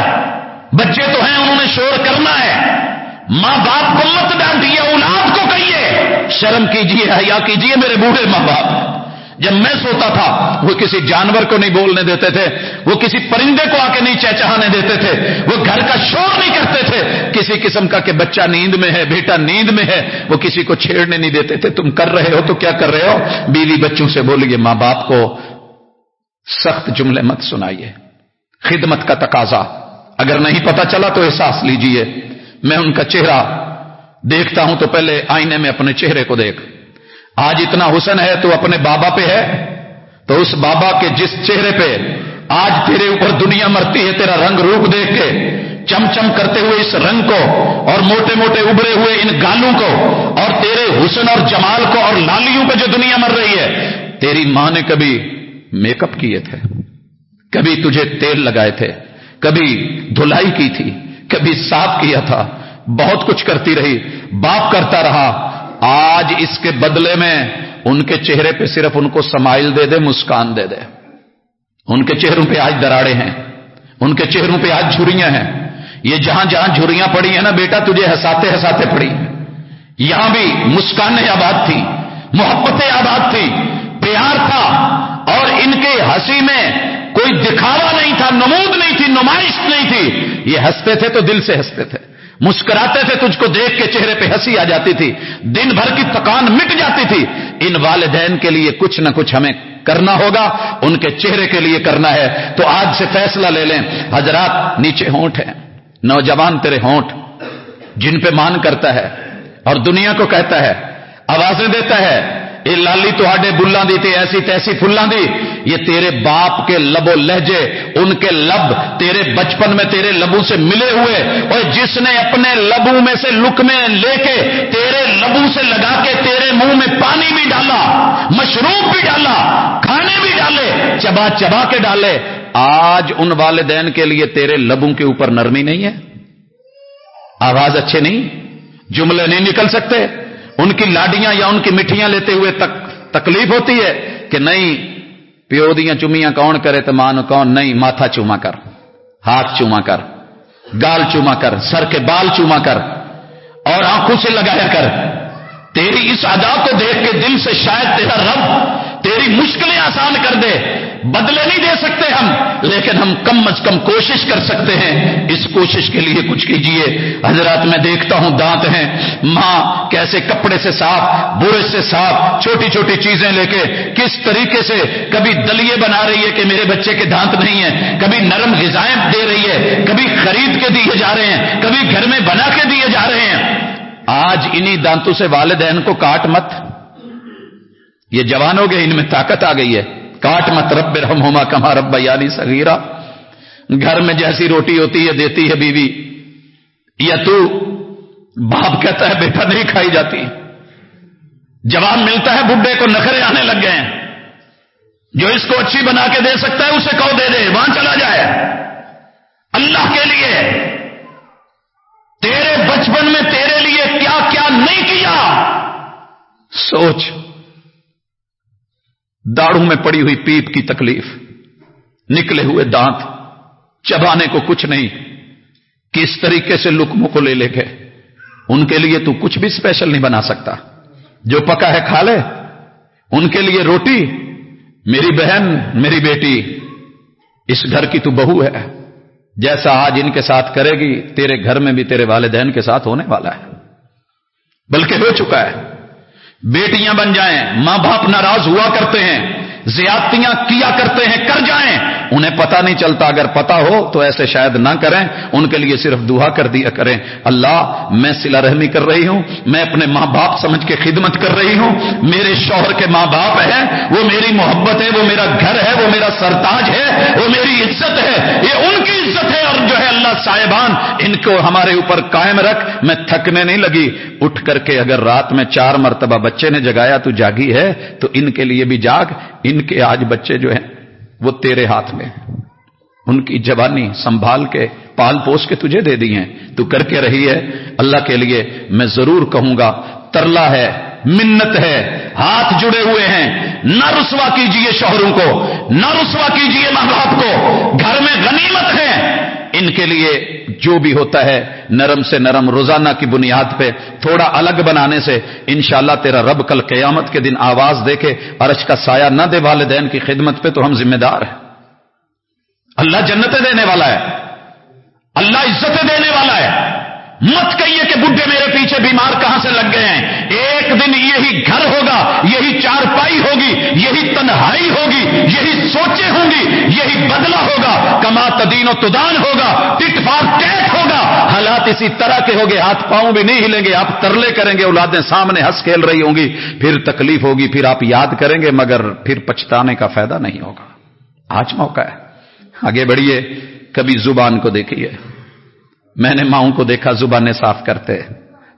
بچے تو ہیں، انہوں نے شور کرنا ہے۔ ماں باپ کو مت ڈانٹیے، اولاد کو کہیے۔ شرم کیجیے، حیا کیجیے میرے بوڑھے ماں باپ۔ جب میں سوتا تھا، وہ کسی جانور کو نہیں بولنے دیتے تھے، وہ کسی پرندے کو آ کے نہیں چہچہانے دیتے تھے، وہ گھر کا شور نہیں کرتے تھے۔ کسی قسم کا کہ بچہ نیند میں ہے، بیٹا نیند میں ہے، وہ کسی کو چھیڑنے نہیں دیتے تھے۔ تم کر رہے ہو تو کیا کر رہے ہو؟ بیوی بچوں سے بولیے، ماں باپ کو سخت جملے مت سنائیے۔ خدمت کا تقاضا۔ اگر نہیں پتا چلا تو احساس لیجیے۔ میں ان کا چہرہ دیکھتا ہوں تو پہلے آئینے میں اپنے چہرے کو دیکھ۔ آج اتنا حسن ہے تو اپنے بابا پہ ہے تو اس بابا کے جس چہرے پہ آج تیرے اوپر دنیا مرتی ہے، تیرا رنگ روپ دیکھ کے چم چم کرتے ہوئے اس رنگ کو اور موٹے موٹے ابھرے ہوئے ان گالوں کو اور تیرے حسن اور جمال کو اور لالیوں پہ جو دنیا مر رہی ہے، تیری ماں نے کبھی میک اپ کیے تھے، کبھی تجھے تیل لگائے تھے، کبھی دھلائی کی تھی، کبھی صاف کیا تھا، بہت کچھ کرتی رہی، باپ کرتا رہا آج اس کے بدلے میں ان کے چہرے پہ صرف ان کو سمائل دے دے، مسکان دے دے۔ ان کے چہروں پہ آج دراڑے ہیں۔ ان کے چہروں پہ آج جھریاں ہیں۔ یہ جہاں جہاں جھریاں پڑی ہیں نا بیٹا، تجھے ہساتے ہساتے پڑی یہاں بھی مسکانیں آباد تھی، محبتیں آباد تھی، پیار تھا۔ اور ان کے ہنسی میں کوئی دکھاوا نہیں تھا، نمود نہیں تھی، نمائش نہیں تھی۔ یہ ہنستے تھے تو دل سے ہنستے تھے۔ مسکراتے تھے تجھ کو دیکھ کے چہرے پہ ہنسی آ جاتی تھی۔ دن بھر کی تھکان مٹ جاتی تھی۔ ان والدین کے لیے کچھ نہ کچھ ہمیں کرنا ہوگا، ان کے چہرے کے لیے کرنا ہے۔ تو آج سے فیصلہ لے لیں۔ حضرات، نیچے ہونٹ ہے نوجوان تیرے ہونٹ، جن پہ مان کرتا ہے اور دنیا کو کہتا ہے، آوازیں دیتا ہے۔ اے لالی تو بلان دی تھی ایسی تیسی فلان دی۔ یہ تیرے باپ کے لب و لہجے، ان کے لب تیرے بچپن میں تیرے لبو سے ملے ہوئے۔ اور جس نے اپنے لبو میں سے لک میں لے کے تیرے لبو سے لگا کے تیرے منہ میں پانی بھی ڈالا، مشروب بھی ڈالا، کھانے بھی ڈالے، چبا چبا کے ڈالے۔ آج ان والدین کے لیے تیرے لبوں کے اوپر نرمی نہیں ہے؟ آواز اچھے نہیں؟ جملے نہیں نکل سکتے؟ ان کی لاڈیاں یا ان کی مٹھیاں لیتے ہوئے تک تکلیف ہوتی ہے کہ نہیں، پیو دیا چومیاں کون کرے تو مان کون نہیں، ماتھا چوما کر، ہاتھ چوما کر، گال چوما کر، سر کے بال چوما کر، اور آنکھوں سے لگایا کر۔ تیری اس ادا کو دیکھ کے دل سے شاید تیرا رب تیری مشکلیں آسان کر دے، بدلے نہیں دے سکتے ہم، لیکن ہم کم از کم کوشش کر سکتے ہیں۔ اس کوشش کے لیے کچھ کیجیے۔ حضرات، میں دیکھتا ہوں دانت ہیں۔ ماں کیسے کپڑے سے صاف، برش سے صاف، چھوٹی چھوٹی چیزیں لے کے کس طریقے سے کبھی دلیے بنا رہی ہے کہ میرے بچے کے دانت نہیں ہیں، کبھی نرم غذائیں دے رہی ہے، کبھی خرید کے دیے جا رہے ہیں، کبھی گھر میں بنا کے دیے جا رہے ہیں۔ آج انہی دانتوں سے والدین کو کاٹ مت۔ یہ جوانوں کے ان میں طاقت آ گئی ہے۔ کاٹ مت رب رحم ہوما کما رب یعنی سگیرا گھر میں جیسی روٹی ہوتی ہے، دیتی ہے بیوی۔ یا تو باپ کہتا ہے، بیٹا نہیں کھائی جاتی۔ جواب ملتا ہے، بڈھے کو نخرے آنے لگ گئے۔ ہیں جو اس کو اچھی بنا کے دے سکتا ہے، اسے کہو دے دے، وہاں چلا جائے۔ اللہ کے لیے۔ تیرے بچپن میں تیرے لیے کیا کیا نہیں کیا؟ سوچ۔ داڑوں میں پڑی ہوئی پیپ کی تکلیف، نکلے ہوئے دانت چبانے کو کچھ نہیں۔ کس طریقے سے لکموں کو لے لے گئے؟ ان کے لیے تو کچھ بھی اسپیشل نہیں بنا سکتا۔ جو پکا ہے کھا لے۔ ان کے لیے روٹی۔ میری بہن، میری بیٹی، اس گھر کی تو بہو ہے۔ جیسا آج ان کے ساتھ کرے گی، تیرے گھر میں بھی تیرے والدین کے ساتھ ہونے والا ہے۔ بلکہ ہو چکا ہے۔ بیٹیاں بن جائیں، ماں باپ ناراض ہوا کرتے ہیں، زیادتیاں کیا کرتے ہیں، کر جائیں۔ انہیں پتا نہیں چلتا، اگر پتا ہو تو ایسے شاید نہ کریں، ان کے لیے صرف دعا کر دیا کریں۔ اللہ، میں سلا رحمی کر رہی ہوں، میں اپنے ماں باپ سمجھ کے خدمت کر رہی ہوں۔ میرے شوہر کے ماں باپ ہیں، وہ میری محبت ہے، وہ میرا گھر ہے، وہ میرا سرتاج ہے، وہ میری عزت ہے۔ یہ ان کی عزت ہے اور جو ہے اللہ صاحبان، ان کو ہمارے اوپر قائم رکھ۔ میں تھکنے نہیں لگی۔ اٹھ کر کے اگر رات میں چار مرتبہ بچے نے جگایا تو جاگی ہے، تو ان کے لیے بھی جاگ۔ ان کے آج بچے جو ہیں وہ تیرے ہاتھ میں ان کی جوانی سنبھال کے پال پوس کے تجھے دے دی ہیں۔ تو کر کے رہی ہے۔ اللہ کے لیے میں ضرور کہوں گا، ترلا ہے، منت ہے، ہاتھ جڑے ہوئے ہیں۔ نہ رسوا کیجیے شوہروں کو، نہ رسوا کیجیے ماں باپ کو۔ گھر میں غنیمت ہے۔ ان کے لیے جو بھی ہوتا ہے، نرم سے نرم روزانہ کی بنیاد پہ، تھوڑا الگ بنانے سے، انشاءاللہ تیرا رب کل قیامت کے دن آواز دے کے عرش کا سایہ نہ دے والدین کی خدمت پہ تو ہم ذمہ دار ہیں۔ اللہ جنتیں دینے والا ہے۔ اللہ عزتیں دینے والا ہے۔ مت کہیے کہ بڈھے میرے پیچھے بیمار کہاں سے لگ گئے ہیں۔ ایک دن یہی گھر ہوگا، یہی چارپائی ہوگی، یہی تنہائی ہوگی، یہی سوچیں ہوں گی، یہی بدلا ہوگا۔ کما تدین و تدان ہوگا، ٹٹ فار ٹیٹ ہوگا۔ حالات اسی طرح کے ہوگے، ہاتھ پاؤں بھی نہیں ہلیں گے، آپ ترلے کریں گے، اولادیں سامنے ہنس کھیل رہی ہوں گی، پھر تکلیف ہوگی، پھر آپ یاد کریں گے، مگر پھر پچھتانے کا فائدہ نہیں ہوگا۔ آج موقع ہے۔ آگے بڑھیے کبھی زبان کو دیکھیے میں نے ماؤں کو دیکھا، زبانیں صاف کرتے،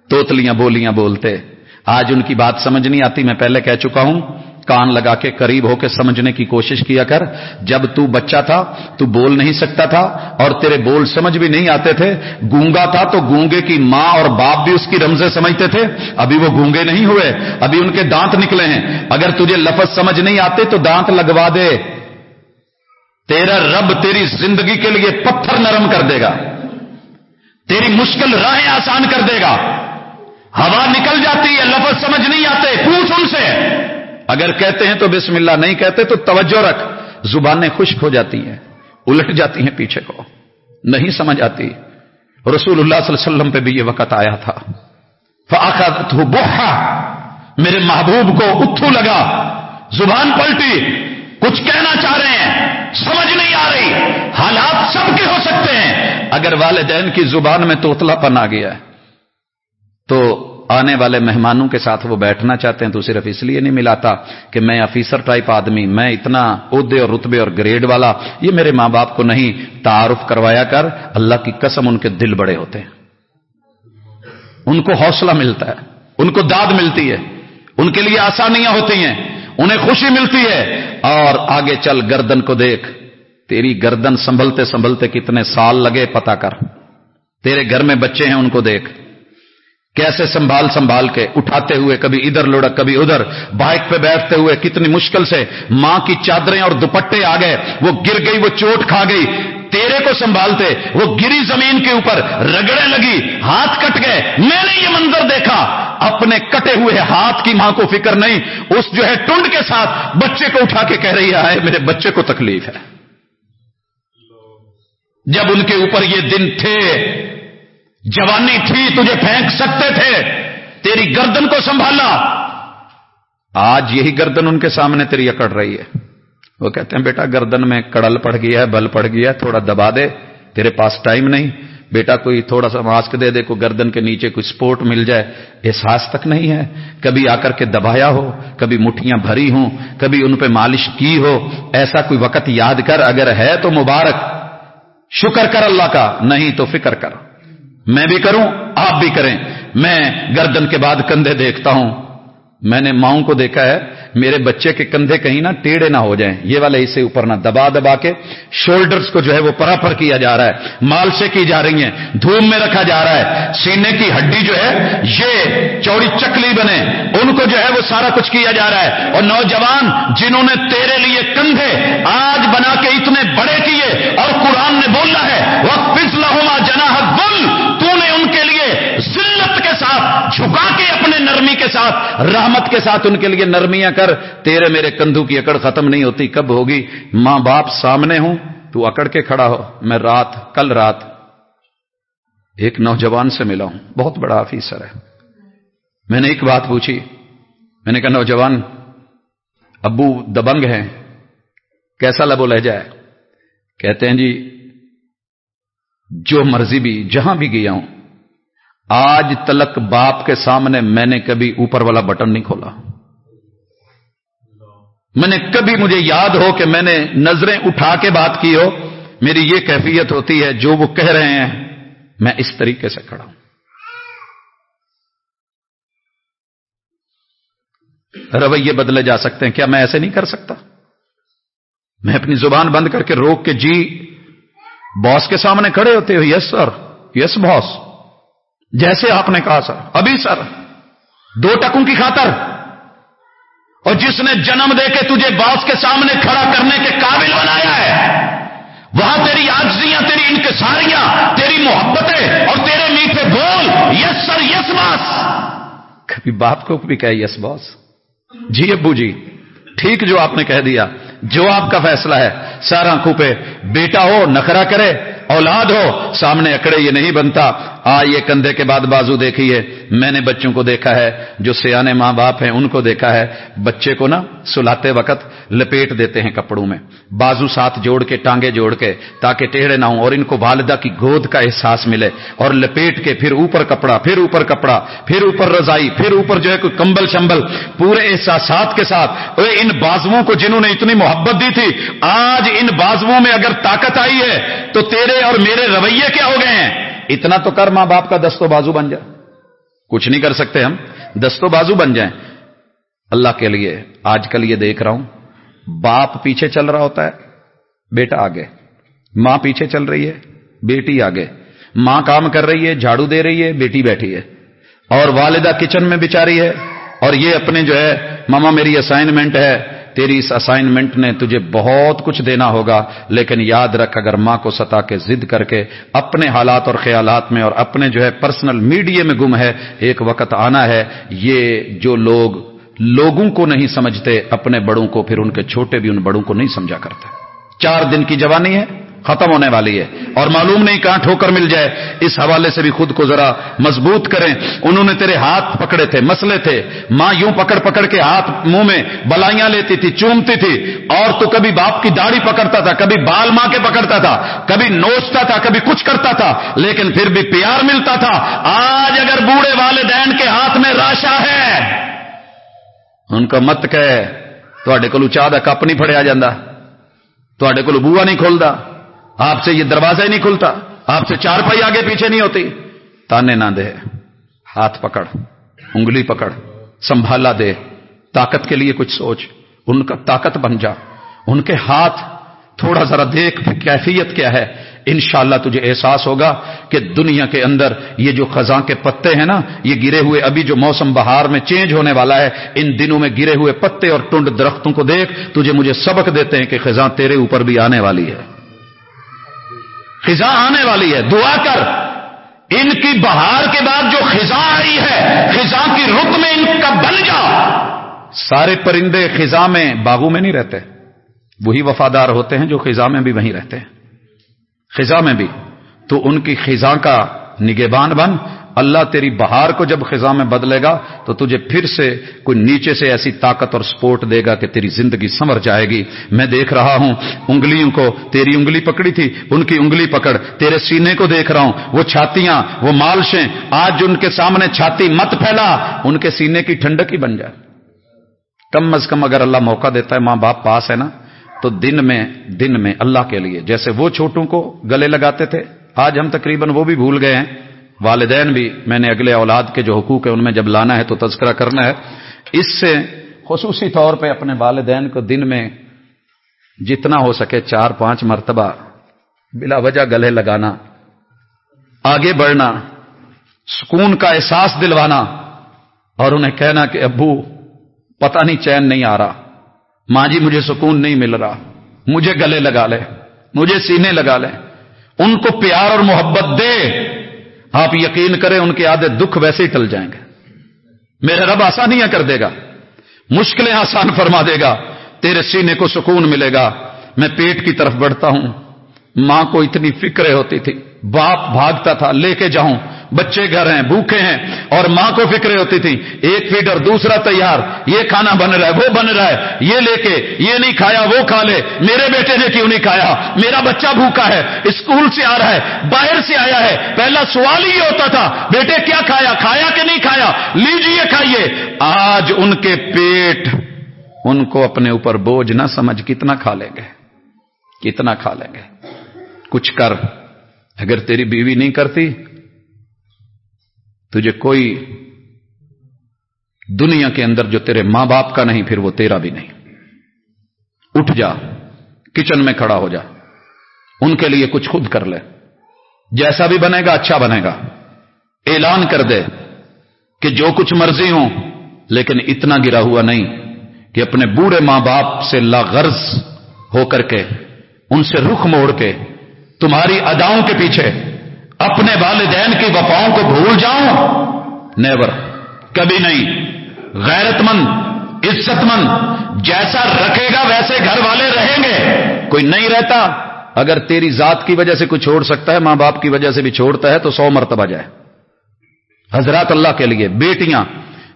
توتلیاں بولیاں بولتے۔ آج ان کی بات سمجھ نہیں آتی، میں پہلے کہہ چکا ہوں۔ کان لگا کے قریب ہو کے سمجھنے کی کوشش کیا کر، جب تو بچہ تھا، تو بول نہیں سکتا تھا، اور تیرے بول سمجھ بھی نہیں آتے تھے۔ گونگا تھا تو گونگے کی ماں اور باپ بھی اس کی رمزے سمجھتے تھے۔ ابھی وہ گونگے نہیں ہوئے، ابھی ان کے دانت نکلے ہیں۔ اگر تجھے لفظ سمجھ نہیں آتے تو دانت لگوا دے۔ تیرا رب تیری زندگی کے لیے پتھر نرم کر دے گا۔ تیری مشکل راہیں آسان کر دے گا۔ ہوا نکل جاتی ہے، لفظ سمجھ نہیں آتے، پوچھ ان سے۔ اگر کہتے ہیں تو بسم اللہ، نہیں کہتے تو توجہ رکھ۔ زبانیں خشک ہو جاتی ہیں، الٹ جاتی ہیں پیچھے کو۔ نہیں سمجھ آتی۔ رسول اللہ صلی اللہ علیہ وسلم پہ بھی یہ وقت آیا تھا۔ بہا میرے محبوب کو اتھو لگا۔ زبان پلٹی۔ کچھ کہنا چاہ رہے ہیں۔ سمجھ نہیں آ رہی۔ حالات سب کے ہو سکتے ہیں۔ اگر والدین کی زبان میں توتلا پن آ گیا ہے۔ تو آنے والے مہمانوں کے ساتھ وہ بیٹھنا چاہتے ہیں تو صرف اس لیے نہیں ملاتا کہ میں آفیسر ٹائپ آدمی، میں اتنا عہدے اور رتبے اور گریڈ والا، یہ میرے ماں باپ کو نہیں، تعارف کروایا کر، اللہ کی قسم ان کے دل بڑے ہوتے ہیں۔ ان کو حوصلہ ملتا ہے، ان کو داد ملتی ہے، ان کے لیے آسانیاں ہوتی ہیں، انہیں خوشی ملتی ہے۔ اور آگے چل گردن کو دیکھ، تیری گردن سنبھلتے سنبھلتے کتنے سال لگے پتا کر۔ تیرے گھر میں بچے ہیں، ان کو دیکھ۔ کیسے سنبھال سنبھال کے اٹھاتے ہوئے کبھی ادھر لڑک کبھی ادھر، بائک پہ بیٹھتے ہوئے کتنی مشکل سے ماں کی چادریں اور دوپٹے آ گئے، وہ گر گئی، وہ چوٹ کھا گئی، تیرے کو سنبھالتے، وہ گری زمین کے اوپر رگڑے لگی، ہاتھ کٹ گئے، میں نے یہ منظر دیکھا، اپنے کٹے ہوئے ہاتھ کی ماں کو فکر نہیں، اس جو ہے ٹنڈ کے ساتھ بچے کو اٹھا کے کہہ رہی ہے میرے بچے کو تکلیف ہے۔ جب ان کے اوپر یہ دن تھے جوانی تھی، تجھے پھینک سکتے تھے۔ تیری گردن کو سنبھالا۔ آج یہی گردن ان کے سامنے تیری اکڑ رہی ہے۔ وہ کہتے ہیں، بیٹا، گردن میں کڑل پڑ گیا ہے، بل پڑ گیا ہے، تھوڑا دبا دے۔ تیرے پاس ٹائم نہیں۔ بیٹا، کوئی تھوڑا سا ماسک دے دے، کوئی گردن کے نیچے کوئی سپورٹ مل جائے۔ احساس تک نہیں ہے۔ کبھی آ کر کے دبایا ہو، کبھی مٹھیاں بھری ہوں، کبھی ان پہ مالش کی ہو۔ ایسا کوئی وقت یاد کر، اگر ہے تو مبارک۔ شکر کر اللہ کا، نہیں تو فکر کر۔ میں بھی کروں، آپ بھی کریں۔ میں گردن کے بعد کندھے دیکھتا ہوں۔ میں نے ماؤں کو دیکھا ہے، میرے بچے کے کندھے کہیں نہ ٹیڑے نہ ہو جائیں۔ یہ والے اسے اوپر نہ دبا دبا کے شولڈرز کو جو ہے وہ پراپر کیا جا رہا ہے مال سے کی جا رہی ہیں، دھوم میں رکھا جا رہا ہے۔ سینے کی ہڈی جو ہے، یہ چوڑی چکلی بنے۔ ان کو جو ہے وہ سارا کچھ کیا جا رہا ہے۔ اور نوجوان جنہوں نے تیرے لیے کندھے آج بنا کے اتنے بڑے کیے اور قرآن نے بولا ہے وہ پسلا جنا گل ساتھ جھکا کے اپنے نرمی کے ساتھ، رحمت کے ساتھ ان کے لیے نرمیاں کر، تیرے میرے کندھو کی اکڑ ختم نہیں ہوتی، کب ہوگی؟ ماں باپ سامنے ہوں، تو اکڑ کے کھڑا ہو، میں رات، کل رات ایک نوجوان سے ملا ہوں، بہت بڑا آفیسر ہے۔ میں نے ایک بات پوچھی، میں نے کہا، نوجوان، ابو دبنگ ہیں، کیسا لبو لہ جائے کہتے ہیں جی جو مرضی بھی، جہاں بھی گیا ہوں آج تلک باپ کے سامنے میں نے کبھی اوپر والا بٹن نہیں کھولا۔ میں نے کبھی مجھے یاد ہو کہ میں نے نظریں اٹھا کے بات کی ہو، میری یہ کیفیت ہوتی ہے، جو وہ کہہ رہے ہیں، میں اس طریقے سے کھڑا ہوں۔ رویے بدلے جا سکتے ہیں۔ کیا میں ایسے نہیں کر سکتا؟ میں اپنی زبان بند کر کے روک کے جی باس کے سامنے کھڑے ہوتے ہو یس سر یس باس جیسے آپ نے کہا سر، ابھی سر، دو ٹکوں کی خاطر۔ اور جس نے جنم دے کے تجھے باس کے سامنے کھڑا کرنے کے قابل بنایا ہے، وہاں تیری آجزیاں، تیری انکساریاں، تیری محبتیں اور تیرے میٹھے بول، یس سر، یس باس کبھی باپ کو بھی کہے یس باس جی ابو جی ٹھیک جو آپ نے کہہ دیا، جو آپ کا فیصلہ ہے۔ سر آنکھوں پہ بیٹا ہو نخرا کرے، اولاد ہو، سامنے اکڑے یہ نہیں بنتا۔ آ، یہ کندھے کے بعد بازو دیکھیے میں نے بچوں کو دیکھا ہے، جو سیانے ماں باپ ہیں، ان کو دیکھا ہے۔ بچے کو نا سلاتے وقت لپیٹ دیتے ہیں کپڑوں میں۔ بازو ساتھ جوڑ کے، ٹانگے جوڑ کے، تاکہ ٹیڑھے نہ ہوں اور ان کو والدہ کی گود کا احساس ملے۔ اور لپیٹ کے، پھر اوپر کپڑا، پھر اوپر کپڑا، پھر اوپر رضائی، پھر اوپر جو ہے کوئی کمبل شمبل۔ پورے احساسات کے ساتھ ان بازوؤں کو جنہوں نے اتنی محبت دی تھی، آج ان بازوؤں میں اگر طاقت آئی ہے، تو تیرے اور میرے رویے کیا ہو گئے ہیں؟ اتنا تو کر ماں باپ کا دستو بازو بن جائے کچھ نہیں کر سکتے ہم۔ دستو بازو بن جائیں۔ اللہ کے لیے آج کل یہ دیکھ رہا ہوں۔ باپ پیچھے چل رہا ہوتا ہے۔ بیٹا آگے۔ ماں پیچھے چل رہی ہے۔ بیٹی آگے۔ ماں کام کر رہی ہے، جھاڑو دے رہی ہے، بیٹی بیٹھی ہے۔ اور والدہ کچن میں بچاری ہے۔ اور یہ اپنے جو ہے، ماما میری اسائنمنٹ ہے۔ تیری اس اسائنمنٹ نے تجھے بہت کچھ دینا ہوگا، لیکن یاد رکھ اگر ماں کو ستا کے ضد کر کے اپنے حالات اور خیالات میں اور اپنے جو ہے پرسنل میڈیا میں گم ہے، ایک وقت آنا ہے، یہ جو لوگ لوگوں کو نہیں سمجھتے، اپنے بڑوں کو، پھر ان کے چھوٹے بھی ان بڑوں کو نہیں سمجھا کرتے۔ چار دن کی جوانی ہے ختم ہونے والی ہے۔ اور معلوم نہیں کہاں ٹھوکر مل جائے۔ اس حوالے سے بھی خود کو ذرا مضبوط کریں۔ انہوں نے تیرے ہاتھ پکڑے تھے مسلے تھے۔ ماں یوں پکڑ پکڑ کے ہاتھ منہ میں بلائیاں لیتی تھی، چومتی تھی۔ اور تو کبھی باپ کی داڑھی پکڑتا تھا، کبھی بال ماں کے پکڑتا تھا، کبھی نوچتا تھا، کبھی کچھ کرتا تھا، لیکن پھر بھی پیار ملتا تھا۔ آج اگر بوڑھے والدین کے ہاتھ میں راشا ہے، ان کا مت کہ تے کو چاہ کا کپ نہیں فڑیا جا تے کو بوا نہیں کھولتا آپ سے یہ دروازہ ہی نہیں کھلتا۔ آپ سے چار پائی آگے پیچھے نہیں ہوتی۔ تانے نہ دے، ہاتھ پکڑ، انگلی پکڑ، سنبھالا دے۔ طاقت کے لیے کچھ سوچ، ان کا طاقت بن جا۔ ان کے ہاتھ، تھوڑا ذرا دیکھ کیفیت کیا ہے۔ انشاءاللہ تجھے احساس ہوگا کہ دنیا کے اندر یہ جو خزاں کے پتے ہیں نا، یہ گرے ہوئے ابھی جو موسم بہار میں چینج ہونے والا ہے، ان دنوں میں گرے ہوئے پتے اور ٹنڈ درختوں کو دیکھ، تجھے مجھے سبق دیتے ہیں کہ خزاں تیرے اوپر بھی آنے والی ہے۔ خزاں آنے والی ہے، دعا کر۔ ان کی بہار کے بعد جو خزاں آئی ہے، خزاں کی رت میں ان کا بن جا۔ سارے پرندے خزاں میں باغوں میں نہیں رہتے۔ وہی وفادار ہوتے ہیں جو خزاں میں بھی وہیں رہتے ہیں۔ خزاں میں بھی۔ تو ان کی خزاں کا نگہبان بن۔ اللہ تیری بہار کو جب خزاں میں بدلے گا تو تجھے پھر سے کوئی نیچے سے ایسی طاقت اور سپورٹ دے گا کہ تیری زندگی سمر جائے گی۔ میں دیکھ رہا ہوں، انگلیوں کو، تیری انگلی پکڑی تھی، ان کی انگلی پکڑ، تیرے سینے کو دیکھ رہا ہوں۔ وہ چھاتیاں، وہ مالشیں، آج ان کے سامنے چھاتی مت پھیلا، ان کے سینے کی ٹھنڈک ہی بن جائے۔ کم از کم اگر اللہ موقع دیتا ہے، ماں باپ پاس ہے نا، تو دن میں دن میں اللہ کے لیے، جیسے وہ چھوٹوں کو گلے لگاتے تھے، آج ہم تقریباً وہ بھی بھول گئے ہیں۔ والدین بھی میں نے اگلے اولاد کے جو حقوق ہے ان میں جب لانا ہے تو تذکرہ کرنا ہے۔ اس سے خصوصی طور پہ اپنے والدین کو دن میں جتنا ہو سکے چار پانچ مرتبہ بلا وجہ گلے لگانا، آگے بڑھنا، سکون کا احساس دلوانا اور انہیں کہنا کہ ابو، پتہ نہیں چین نہیں آ رہا۔ ماں جی مجھے سکون نہیں مل رہا۔ مجھے گلے لگا لے، مجھے سینے لگا لے۔ ان کو پیار اور محبت دے۔ آپ یقین کریں ان کے آدھے دکھ ویسے ہی ٹل جائیں گے۔ میرے رب آسانیاں کر دے گا، مشکلیں آسان فرما دے گا، تیرے سینے کو سکون ملے گا۔ میں پیٹ کی طرف بڑھتا ہوں، ماں کو اتنی فکریں ہوتی تھی، باپ بھاگتا تھا، لے کے جاؤں۔ بچے گھر ہیں، بھوکے ہیں، اور ماں کو فکریں ہوتی تھی ایک فیڈر، دوسرا تیار، یہ کھانا بن رہا ہے، وہ بن رہا ہے، یہ لے کے، یہ نہیں کھایا، وہ کھا لے، میرے بیٹے نے کیوں نہیں کھایا؟ میرا بچہ بھوکا ہے، اسکول سے آ رہا ہے، باہر سے آیا ہے، پہلا سوال ہی ہوتا تھا، بیٹے کیا کھایا کھایا کہ نہیں کھایا؟ لیجیے کھائیے۔ آج ان کے پیٹ ان کو اپنے اوپر بوجھ نہ سمجھ کتنا کھا لیں گے، کتنا کھا لیں گے۔ کچھ کر، اگر تیری بیوی نہیں کرتی تجھے کوئی دنیا کے اندر جو تیرے ماں باپ کا نہیں، پھر وہ تیرا بھی نہیں۔ اٹھ جا، کچن میں کھڑا ہو جا۔ ان کے لیے کچھ خود کر لے۔ جیسا بھی بنے گا اچھا بنے گا۔ اعلان کر دے کہ جو کچھ مرضی ہوں، لیکن اتنا گرا ہوا نہیں کہ اپنے بوڑھے ماں باپ سے لاغرض ہو کر کے، ان سے رخ موڑ کے، تمہاری اداؤں کے پیچھے اپنے والدین کی وفاؤں کو بھول جاؤں؟ نیور کبھی نہیں. غیرت مند عزت مند جیسا رکھے گا ویسے گھر والے رہیں گے۔ کوئی نہیں رہتا۔ اگر تیری ذات کی وجہ سے کوئی چھوڑ سکتا ہے، ماں باپ کی وجہ سے بھی چھوڑتا ہے، تو سو مرتبہ جائے۔ حضرات اللہ کے لیے، بیٹیاں،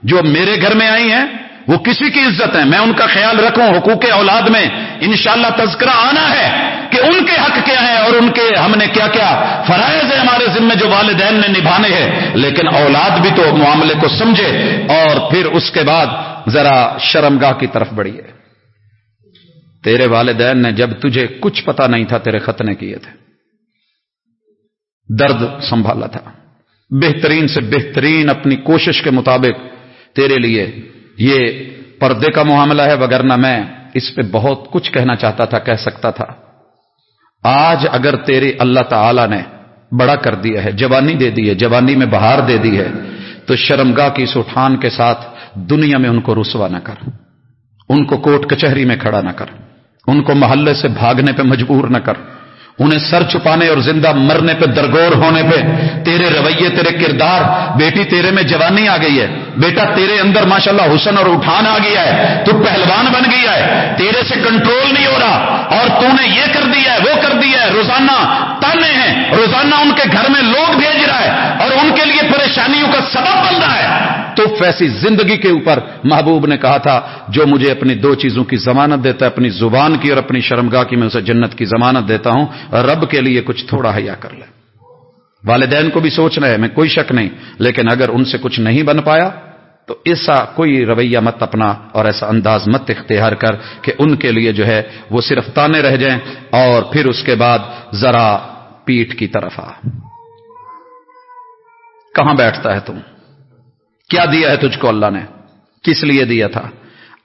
جو میرے گھر میں آئی ہیں، وہ کسی کی عزت ہے میں ان کا خیال رکھوں، حقوق اولاد میں۔ انشاءاللہ تذکرہ آنا ہے۔ کہ ان کے حق کیا ہے اور ان کے ہم نے کیا کیا؟ فرائض ہے ہمارے ذمے جو والدین نے نبھانے ہیں، لیکن اولاد بھی تو معاملے کو سمجھے اور پھر اس کے بعد ذرا شرمگاہ کی طرف بڑھی ہے۔ تیرے والدین نے جب تجھے کچھ پتا نہیں تھا، تیرے ختنے کیے تھے۔ درد سنبھالا تھا۔ بہترین سے بہترین اپنی کوشش کے مطابق تیرے لیے یہ پردے کا معاملہ ہے، وگرنہ میں اس پہ بہت کچھ کہنا چاہتا تھا، کہہ سکتا تھا۔ آج اگر تیرے اللہ تعالی نے بڑا کر دیا ہے، جوانی دے دی ہے، جوانی میں بہار دے دی ہے، تو شرمگاہ کی سٹھان کے ساتھ دنیا میں ان کو رسوا نہ کر۔ ان کو کوٹ کچہری میں کھڑا نہ کر۔ ان کو محلے سے بھاگنے پہ مجبور نہ کر۔ انہیں سر چھپانے اور زندہ مرنے پہ درگور ہونے پہ، تیرے رویے، تیرے کردار، بیٹی تیرے میں جوانی آ گئی ہے۔ بیٹا تیرے اندر ماشاءاللہ حسن اور اٹھان آ گیا ہے۔ تو پہلوان بن گیا ہے۔ تیرے سے کنٹرول نہیں ہو رہا۔ اور تو نے یہ کر دیا ہے، وہ کر دیا ہے۔ روزانہ تانے ہیں۔ روزانہ ان کے گھر میں لوگ بھیج رہا ہے۔ اور ان کے لیے پریشانیوں کا سبب بن رہا ہے۔ تو ایسی زندگی کے اوپر محبوب نے کہا تھا، جو مجھے اپنی دو چیزوں کی ضمانت دیتا ہے، اپنی زبان کی اور اپنی شرمگاہ کی، میں اسے جنت کی ضمانت دیتا ہوں۔ رب کے لیے کچھ تھوڑا حیا کر لے۔ والدین کو بھی سوچنا ہے میں کوئی شک نہیں، لیکن اگر ان سے کچھ نہیں بن پایا، تو ایسا کوئی رویہ مت اپنا اور ایسا انداز مت اختیار کر کہ ان کے لیے جو ہے، وہ صرف تانے رہ جائیں اور پھر اس کے بعد ذرا پیٹ کی طرف آ۔ کہاں بیٹھتا ہے تم؟ کیا دیا ہے تجھ کو اللہ نے؟ کس لیے دیا تھا؟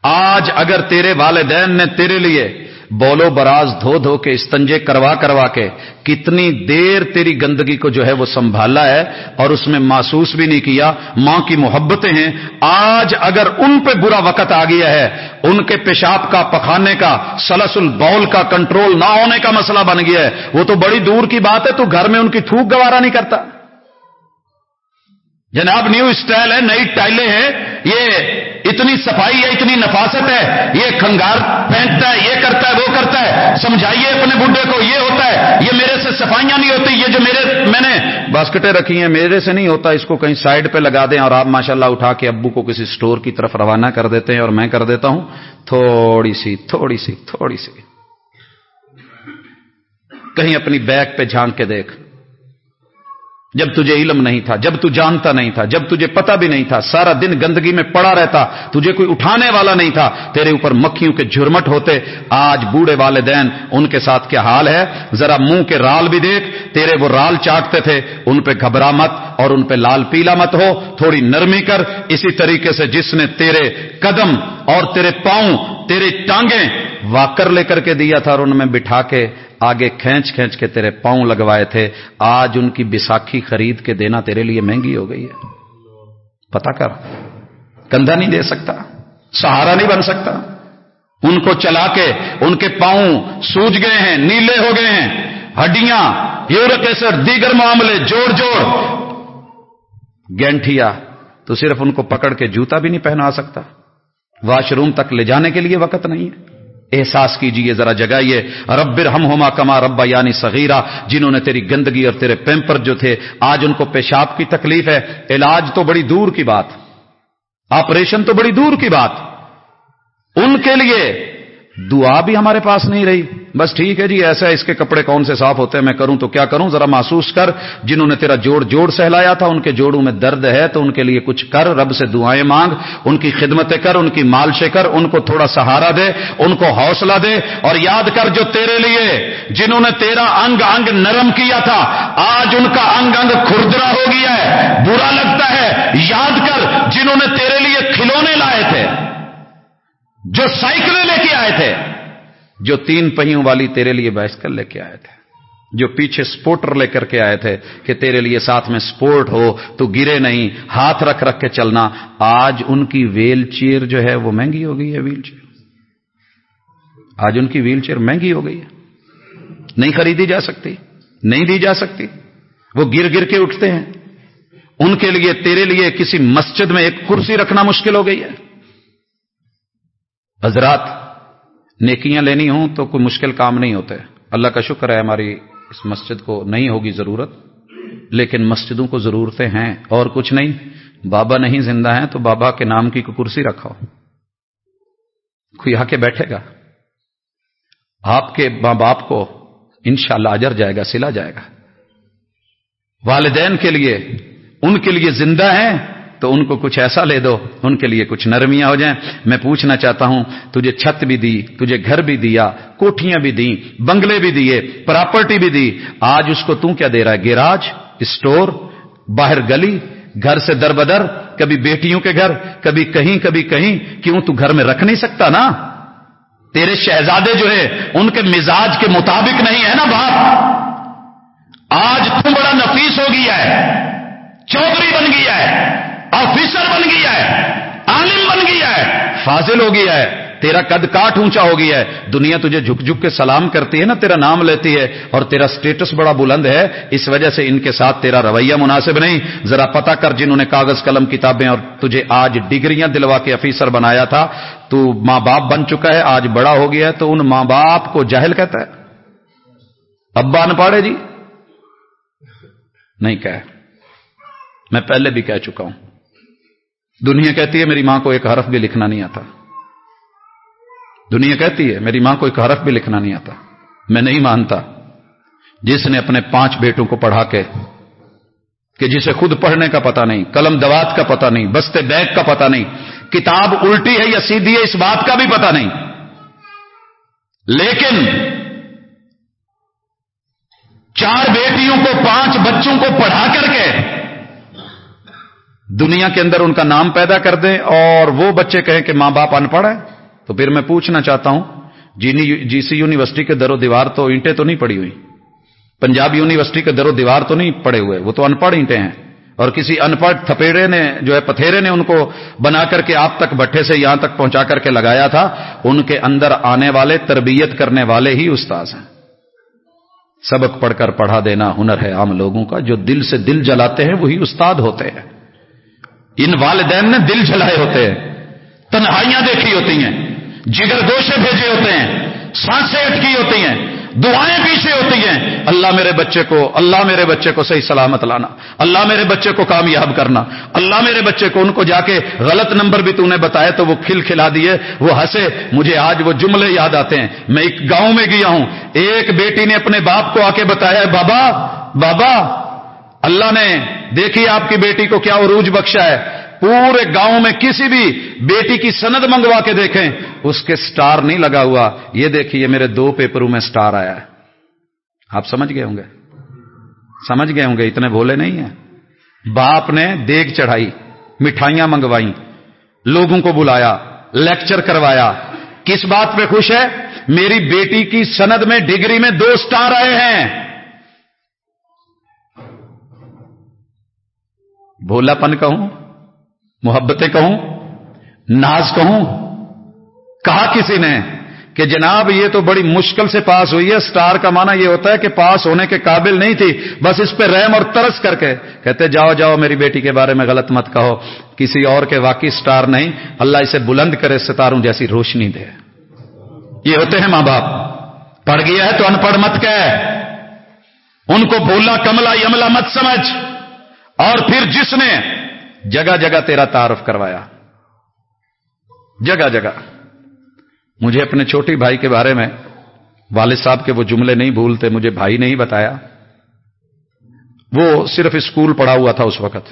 آج اگر تیرے والدین نے تیرے لیے بولو براز دھو دھو کے استنجے کروا کروا کے کتنی دیر تیری گندگی کو جو ہے وہ سنبھالا ہے اور اس میں محسوس بھی نہیں کیا، ماں کی محبتیں ہیں، آج اگر ان پہ برا وقت آ گیا ہے، ان کے پیشاب کا، پخانے کا، سلس البول کا کنٹرول نہ ہونے کا مسئلہ بن گیا ہے، وہ تو بڑی دور کی بات ہے، تو گھر میں ان کی تھوک گوارا نہیں کرتا۔ جناب نیو اسٹائل ہے، نئی ٹائلیں ہیں، یہ اتنی صفائی ہے، اتنی نفاست ہے، یہ کھنگار پھینکتا ہے، یہ کرتا ہے، وہ کرتا ہے، سمجھائیے اپنے بڈھے کو، یہ ہوتا ہے، یہ میرے سے صفائیاں نہیں ہوتی، یہ جو میرے، میں نے باسکٹیں رکھی ہیں، میرے سے نہیں ہوتا، اس کو کہیں سائڈ پہ لگا دیں اور آپ ماشاءاللہ اٹھا کے ابو کو کسی سٹور کی طرف روانہ کر دیتے ہیں اور میں کر دیتا ہوں۔ تھوڑی سی تھوڑی سی تھوڑی سی۔ کہیں اپنی بیگ پہ جھانک کے دیکھ۔ جب تجھے علم نہیں تھا، جب تو جانتا نہیں تھا، جب تجھے پتا بھی نہیں تھا، سارا دن گندگی میں پڑا رہتا، تجھے کوئی اٹھانے والا نہیں تھا، تیرے اوپر مکھیوں کے جھرمٹ ہوتے، آج بوڑھے والدین ان کے ساتھ کیا حال ہے؟ ذرا منہ کے رال بھی دیکھ، تیرے وہ رال چاٹتے تھے، ان پہ گھبرا مت اور ان پہ لال پیلا مت ہو، تھوڑی نرمی کر، اسی طریقے سے جس نے تیرے قدم اور تیرے پاؤں، تیرے ٹانگیں واکر لے کر کے دیا تھا اور ان میں بٹھا کے آگے کھینچ کھینچ کے تیرے پاؤں لگوائے تھے، آج ان کی بساکھی خرید کے دینا تیرے لیے مہنگی ہو گئی ہے۔ پتا کر کندھا نہیں دے سکتا، سہارا نہیں بن سکتا۔ ان کو چلا کے ان کے پاؤں سوج گئے ہیں، نیلے ہو گئے ہیں، ہڈیاں یورک دیگر معاملے، جوڑ جوڑ۔ گینٹیا تو صرف ان کو پکڑ کے جوتا بھی نہیں پہنا سکتا۔ واش روم تک لے جانے کے لیے وقت نہیں ہے۔ احساس کیجیے، ذرا جگائیے۔ ربر ہم ہوما کما ربا یعنی صغیرہ، جنہوں نے تیری گندگی اور تیرے پیمپر جو تھے، آج ان کو پیشاب کی تکلیف ہے۔ علاج تو بڑی دور کی بات۔ آپریشن تو بڑی دور کی بات۔ ان کے لیے دعا بھی ہمارے پاس نہیں رہی۔ بس ٹھیک ہے جی ایسا اس کے کپڑے کون سے صاف ہوتے ہیں، میں کروں تو کیا کروں؟ ذرا محسوس کر۔ جنہوں نے تیرا جوڑ جوڑ سہلایا تھا، ان کے جوڑوں میں درد ہے تو ان کے لیے کچھ کر۔ رب سے دعائیں مانگ، ان کی خدمتیں کر، ان کی مالشیں کر، ان کو تھوڑا سہارا دے، ان کو حوصلہ دے۔ اور یاد کر جو تیرے لیے، جنہوں نے تیرا انگ انگ نرم کیا تھا، آج ان کا انگ انگ کھردرا ہو گیا ہے۔ برا لگتا ہے، یاد کر، جنہوں نے تیرے لیے کھلونے لائے تھے۔ جو سائیکلیں لے آئے تھے، جو تین پہیوں والی تیرے لیے بحث کر لے کے آئے تھے، جو پیچھے سپورٹر لے کر کے آئے تھے کہ تیرے لیے ساتھ میں سپورٹ ہو، تو گرے نہیں، ہاتھ رکھ رکھ کے چلنا۔ آج ان کی ویل چیئر جو ہے وہ مہنگی ہو گئی ہے، ویل چیئر۔ آج ان کی ویل چیئر مہنگی ہو گئی ہے۔ نہیں خریدی جا سکتی، نہیں دی جا سکتی۔ وہ گر گر کے اٹھتے ہیں۔ ان کے لیے، تیرے لیے کسی مسجد میں ایک کرسی رکھنا مشکل ہو گئی ہے۔ حضرات نیکیاں لینی ہوں تو کوئی مشکل کام نہیں ہوتے۔ اللہ کا شکر ہے ہماری اس مسجد کو نہیں ہوگی ضرورت، لیکن مسجدوں کو ضرورتیں ہیں اور کچھ نہیں۔ بابا نہیں زندہ ہیں تو بابا کے نام کی کرسی رکھو۔ کوئی آ کے بیٹھے گا۔ آپ کے ماں باپ کو انشاءاللہ شاء اجر جائے گا سلا جائے گا۔ والدین کے لیے، ان کے لیے زندہ ہیں تو ان کو کچھ ایسا لے دو، ان کے لیے کچھ نرمیاں ہو جائیں۔ میں پوچھنا چاہتا ہوں، تجھے چھت بھی دی، تجھے گھر بھی دیا کوٹیاں بھی دی بنگلے بھی دیے، پراپرٹی بھی دی، آج اس کو تم کیا دے رہا ہے؟ گیراج، اسٹور، باہر گلی، گھر سے در بدر کبھی بیٹیوں کے گھر، کبھی کہیں کبھی کہیں، کیوں تو گھر میں رکھ نہیں سکتا نا؟ تیرے شہزادے جو ہے ان کے مزاج کے مطابق نہیں ہے نا باپ آج تم بڑا نفیس ہو گیا ہے چودھری بن گیا ہے۔ آفیسر بن گیا ہے، عالم بن گیا ہے، فاضل ہو گیا ہے، تیرا قد کاٹ اونچا ہو گیا ہے۔ دنیا تجھے جھک جھک کے سلام کرتی ہے نا، تیرا نام لیتی ہے۔ اور تیرا سٹیٹس بڑا بلند ہے، اس وجہ سے ان کے ساتھ تیرا رویہ مناسب نہیں۔ ذرا پتا کر جنہوں نے کاغذ قلم کتابیں اور تجھے آج ڈگریاں دلوا کے افیسر بنایا تھا، تو ماں باپ بن چکا ہے، آج بڑا ہو گیا ہے، تو ان ماں باپ کو جاہل کہتا ہے۔ ابا ان پڑھے جی؟ نہیں کہہ میں پہلے بھی کہہ چکا ہوں۔ دنیا کہتی ہے میری ماں کو ایک حرف بھی لکھنا نہیں آتا۔ دنیا کہتی ہے میری ماں کو ایک حرف بھی لکھنا نہیں آتا۔ میں نہیں مانتا۔ جس نے اپنے پانچ بیٹوں کو پڑھا کے کہ جسے خود پڑھنے کا پتہ نہیں، قلم دوات کا پتہ نہیں بستے بیگ کا پتہ نہیں، کتاب الٹی ہے یا سیدھی ہے، اس بات کا بھی پتہ نہیں۔ لیکن چار بیٹیوں کو، پانچ بچوں کو پڑھا کر کے دنیا کے اندر ان کا نام پیدا کر دیں اور وہ بچے کہیں کہ ماں باپ ان پڑھ ہے تو پھر میں پوچھنا چاہتا ہوں جی سی یونیورسٹی کے در و دیوار تو اینٹیں تو نہیں پڑی ہوئی؟ پنجاب یونیورسٹی کے در و دیوار تو نہیں پڑے ہوئے؟ وہ تو ان پڑھ اینٹیں ہیں۔ اور کسی ان پڑھ تھپیڑے نے، جو ہے پتھیرے نے ان کو بنا کر کے آپ تک بٹھے سے یہاں تک پہنچا کر کے لگایا تھا، ان کے اندر آنے والے، تربیت کرنے والے ہی استاذ ہیں۔ سبق پڑھ کر پڑھا دینا ہنر ہے عام لوگوں کا، جو دل سے دل جلاتے ہیں وہی استاد ہوتے ہیں۔ ان والدین نے دل جلائے ہوتے ہیں، تنہائیاں دیکھی ہوتی ہیں، جگر گوشے بھیجے ہوتے ہیں، سانسیں اٹکی ہوتی ہیں، دعائیں پیچھے ہوتی ہیں۔ اللہ میرے بچے کو، اللہ میرے بچے کو صحیح سلامت لانا، اللہ میرے بچے کو کامیاب کرنا، اللہ میرے بچے کو ان کو جا کے غلط نمبر بھی تو نے بتایا تو وہ کھل کھلا دیے، وہ ہنسے۔ مجھے آج وہ جملے یاد آتے ہیں۔ میں ایک گاؤں میں گیا ہوں، ایک بیٹی نے اپنے باپ کو آ کے بتایا، بابا بابا، اللہ نے دیکھی آپ کی بیٹی کو کیا عروج بخشا ہے۔ پورے گاؤں میں کسی بھی بیٹی کی سند منگوا کے دیکھیں۔ اس کے سٹار نہیں لگا ہوا۔ یہ دیکھیے میرے دو پیپروں میں سٹار آیا ہے۔ آپ سمجھ گئے ہوں گے؟ سمجھ گئے ہوں گے۔ اتنے بھولے نہیں ہیں۔ باپ نے دیگ چڑھائی، مٹھائیاں منگوائی لوگوں کو بلایا، لیکچر کروایا۔ کس بات پہ خوش ہے؟ میری بیٹی کی سند میں ڈگری میں دو سٹار آئے ہیں۔ بھولا پن کہوں، محبتیں کہوں، ناز کہوں؟ کہا کسی نے کہ جناب یہ تو بڑی مشکل سے پاس ہوئی ہے، سٹار کا معنی یہ ہوتا ہے کہ پاس ہونے کے قابل نہیں تھی، بس اس پہ رحم اور ترس کر کے کہتے، جاؤ جاؤ میری بیٹی کے بارے میں غلط مت کہو، کسی اور کے واقعی سٹار نہیں، اللہ اسے بلند کرے، ستاروں جیسی روشنی دے۔ یہ ہوتے ہیں ماں باپ۔ پڑھ گیا ہے تو ان پڑھ مت کہ ان کو بولنا کملا، یملا مت سمجھ۔ اور پھر جس نے جگہ جگہ تیرا تعارف کروایا۔ جگہ جگہ۔ مجھے اپنے چھوٹی بھائی کے بارے میں والد صاحب کے وہ جملے نہیں بھولتے، مجھے بھائی نہیں بتایا۔ وہ صرف اسکول پڑھا ہوا تھا اس وقت۔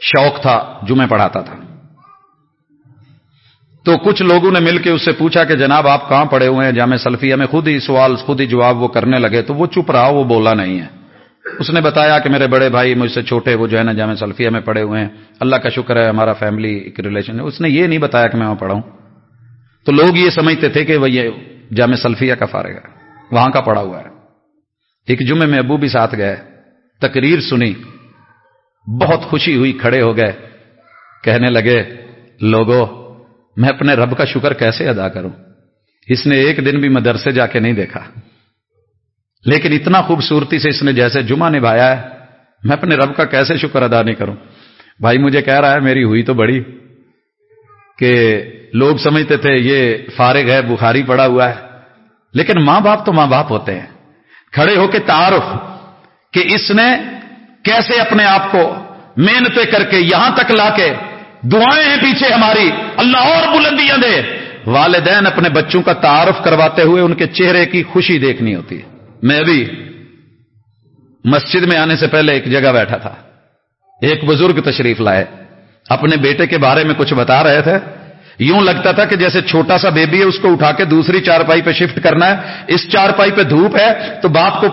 شوق تھا جمعے پڑھاتا تھا۔ تو کچھ لوگوں نے مل کے اس سے پوچھا کہ جناب آپ کہاں پڑے ہوئے ہیں؟ جامع سلفیہ میں خود ہی سوال، خود ہی جواب وہ کرنے لگے تو وہ چپ رہا، وہ بولا نہیں ہے۔ اس نے بتایا کہ میرے بڑے بھائی مجھ سے چھوٹے وہ جو ہے نا جامع سلفیہ میں پڑے ہوئے ہیں۔ اللہ کا شکر ہے ہمارا فیملی ایک ریلیشن ہے۔ اس نے یہ نہیں بتایا کہ میں وہاں پڑھا ہوں تو لوگ یہ سمجھتے تھے کہ وہ یہ جامع سلفیہ کا فارغ ہے۔ وہاں کا پڑا ہوا ہے۔ ایک جمعے میں ابو بھی ساتھ گئے، تقریر سنی۔ بہت خوشی ہوئی، کھڑے ہو گئے۔ کہنے لگے لوگوں میں اپنے رب کا شکر کیسے ادا کروں؟ اس نے ایک دن بھی مدرسے جا کے نہیں دیکھا۔ لیکن اتنا خوبصورتی سے اس نے جیسے جمعہ نبھایا ہے، میں اپنے رب کا کیسے شکر ادا نہیں کروں؟ بھائی مجھے کہہ رہا ہے، میری ہوئی تو بڑی، کہ لوگ سمجھتے تھے یہ فارغ ہے، بخاری پڑا ہوا ہے۔ لیکن ماں باپ تو ماں باپ ہوتے ہیں۔ کھڑے ہو کے تعارف کہ اس نے کیسے اپنے آپ کو محنتیں کر کے یہاں تک لا کے دعائیں ہیں پیچھے ہماری، اللہ اور بلندیاں دے۔ والدین اپنے بچوں کا تعارف کرواتے ہوئے ان کے چہرے کی خوشی دیکھنی ہوتی ہے۔ میں بھی مسجد میں آنے سے پہلے ایک جگہ بیٹھا تھا۔ ایک بزرگ تشریف لائے۔ اپنے بیٹے کے بارے میں کچھ بتا رہے تھے۔ یوں لگتا تھا کہ جیسے چھوٹا سا بیبی ہے، اس کو اٹھا کے دوسری چارپائی پہ شفٹ کرنا ہے۔ اس چارپائی پہ دھوپ ہے تو باپ کو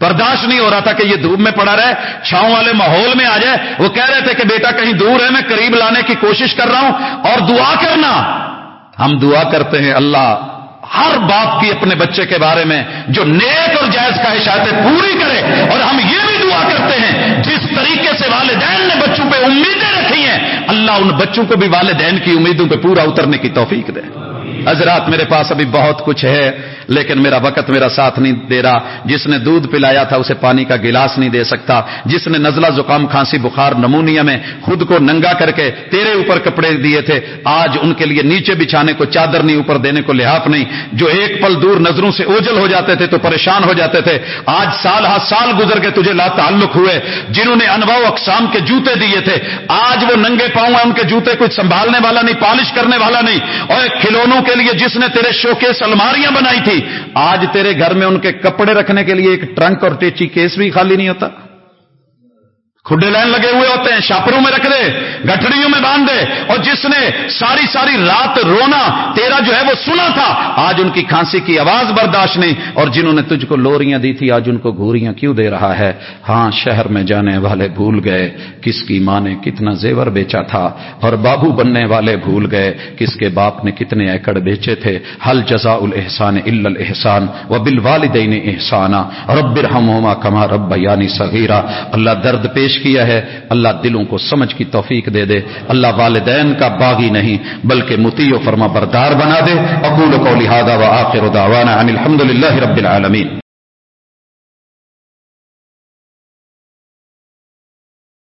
برداشت نہیں ہو رہا تھا کہ یہ دھوپ میں پڑا رہے، چھاؤں والے ماحول میں آ جائے۔ وہ کہہ رہے تھے کہ بیٹا کہیں دور ہے، میں قریب لانے کی کوشش کر رہا ہوں اور دعا کرنا۔ ہم دعا کرتے ہیں، اللہ ہر باپ کی اپنے بچے کے بارے میں جو نیک اور جائز خواہشات پوری کرے اور ہم یہ بھی دعا کرتے ہیں، جس طریقے سے والدین نے بچوں پہ امیدیں رکھی ہیں، اللہ ان بچوں کو بھی والدین کی امیدوں پہ پورا اترنے کی توفیق دے۔ حضرات میرے پاس ابھی بہت کچھ ہے، لیکن میرا وقت میرا ساتھ نہیں دے رہا۔ جس نے دودھ پلایا تھا، اسے پانی کا گلاس نہیں دے سکتا۔ جس نے نزلہ زکام، کھانسی، بخار، نمونیا میں خود کو ننگا کر کے تیرے اوپر کپڑے دیے تھے، آج ان کے لیے نیچے بچھانے کو چادر نہیں، اوپر دینے کو لحاف نہیں۔ جو ایک پل دور نظروں سے اوجل ہو جاتے تھے تو پریشان ہو جاتے تھے۔ آج سال ہر سال گزر کے تجھے لا تعلق ہوئے، جنہوں نے انواع اقسام کے جوتے دیے تھے۔ آج وہ ننگے پاؤں ان کے جوتے کچھ سنبھالنے والا نہیں، پالش کرنے والا نہیں۔ اور کھلونوں کے لیے جس نے تیرے شوکیس الماریاں بنائی تھی، آج تیرے گھر میں ان کے کپڑے رکھنے کے لیے ایک ٹرنک اور ٹیچی کیس بھی خالی نہیں ہوتا۔ کھڈے لائن لگے ہوئے ہوتے ہیں شاپروں میں رکھ دے، گٹھڑیوں میں باندھ دے۔ اور جس نے ساری ساری رات رونا، تیرا جو ہے وہ سنا تھا، آج ان کی کھانسی کی آواز برداشت نہیں۔ اور جنہوں نے تجھ کو لوریاں دی تھی، آج ان کو گوریاں کیوں دے رہا ہے؟ ہاں شہر میں جانے والے بھول گئے۔ کس کی ماں نے کتنا زیور بیچا تھا؟ اور بابو بننے والے بھول گئے۔ کس کے باپ نے کتنے ایکڑ بیچے تھے؟ حل جزا الحسان الا الحسان و بل والدین احسانہ رب ہما کما رب یعنی صغیرہ اللہ درد پیش پیش کیا ہے، اللہ دلوں کو سمجھ کی توفیق دے دے۔ اللہ والدین کا باغی نہیں، بلکہ متی و فرما بردار بنا دے۔ اقول کو لہٰذا و آخر دعوانا الحمد للہ رب العالمین۔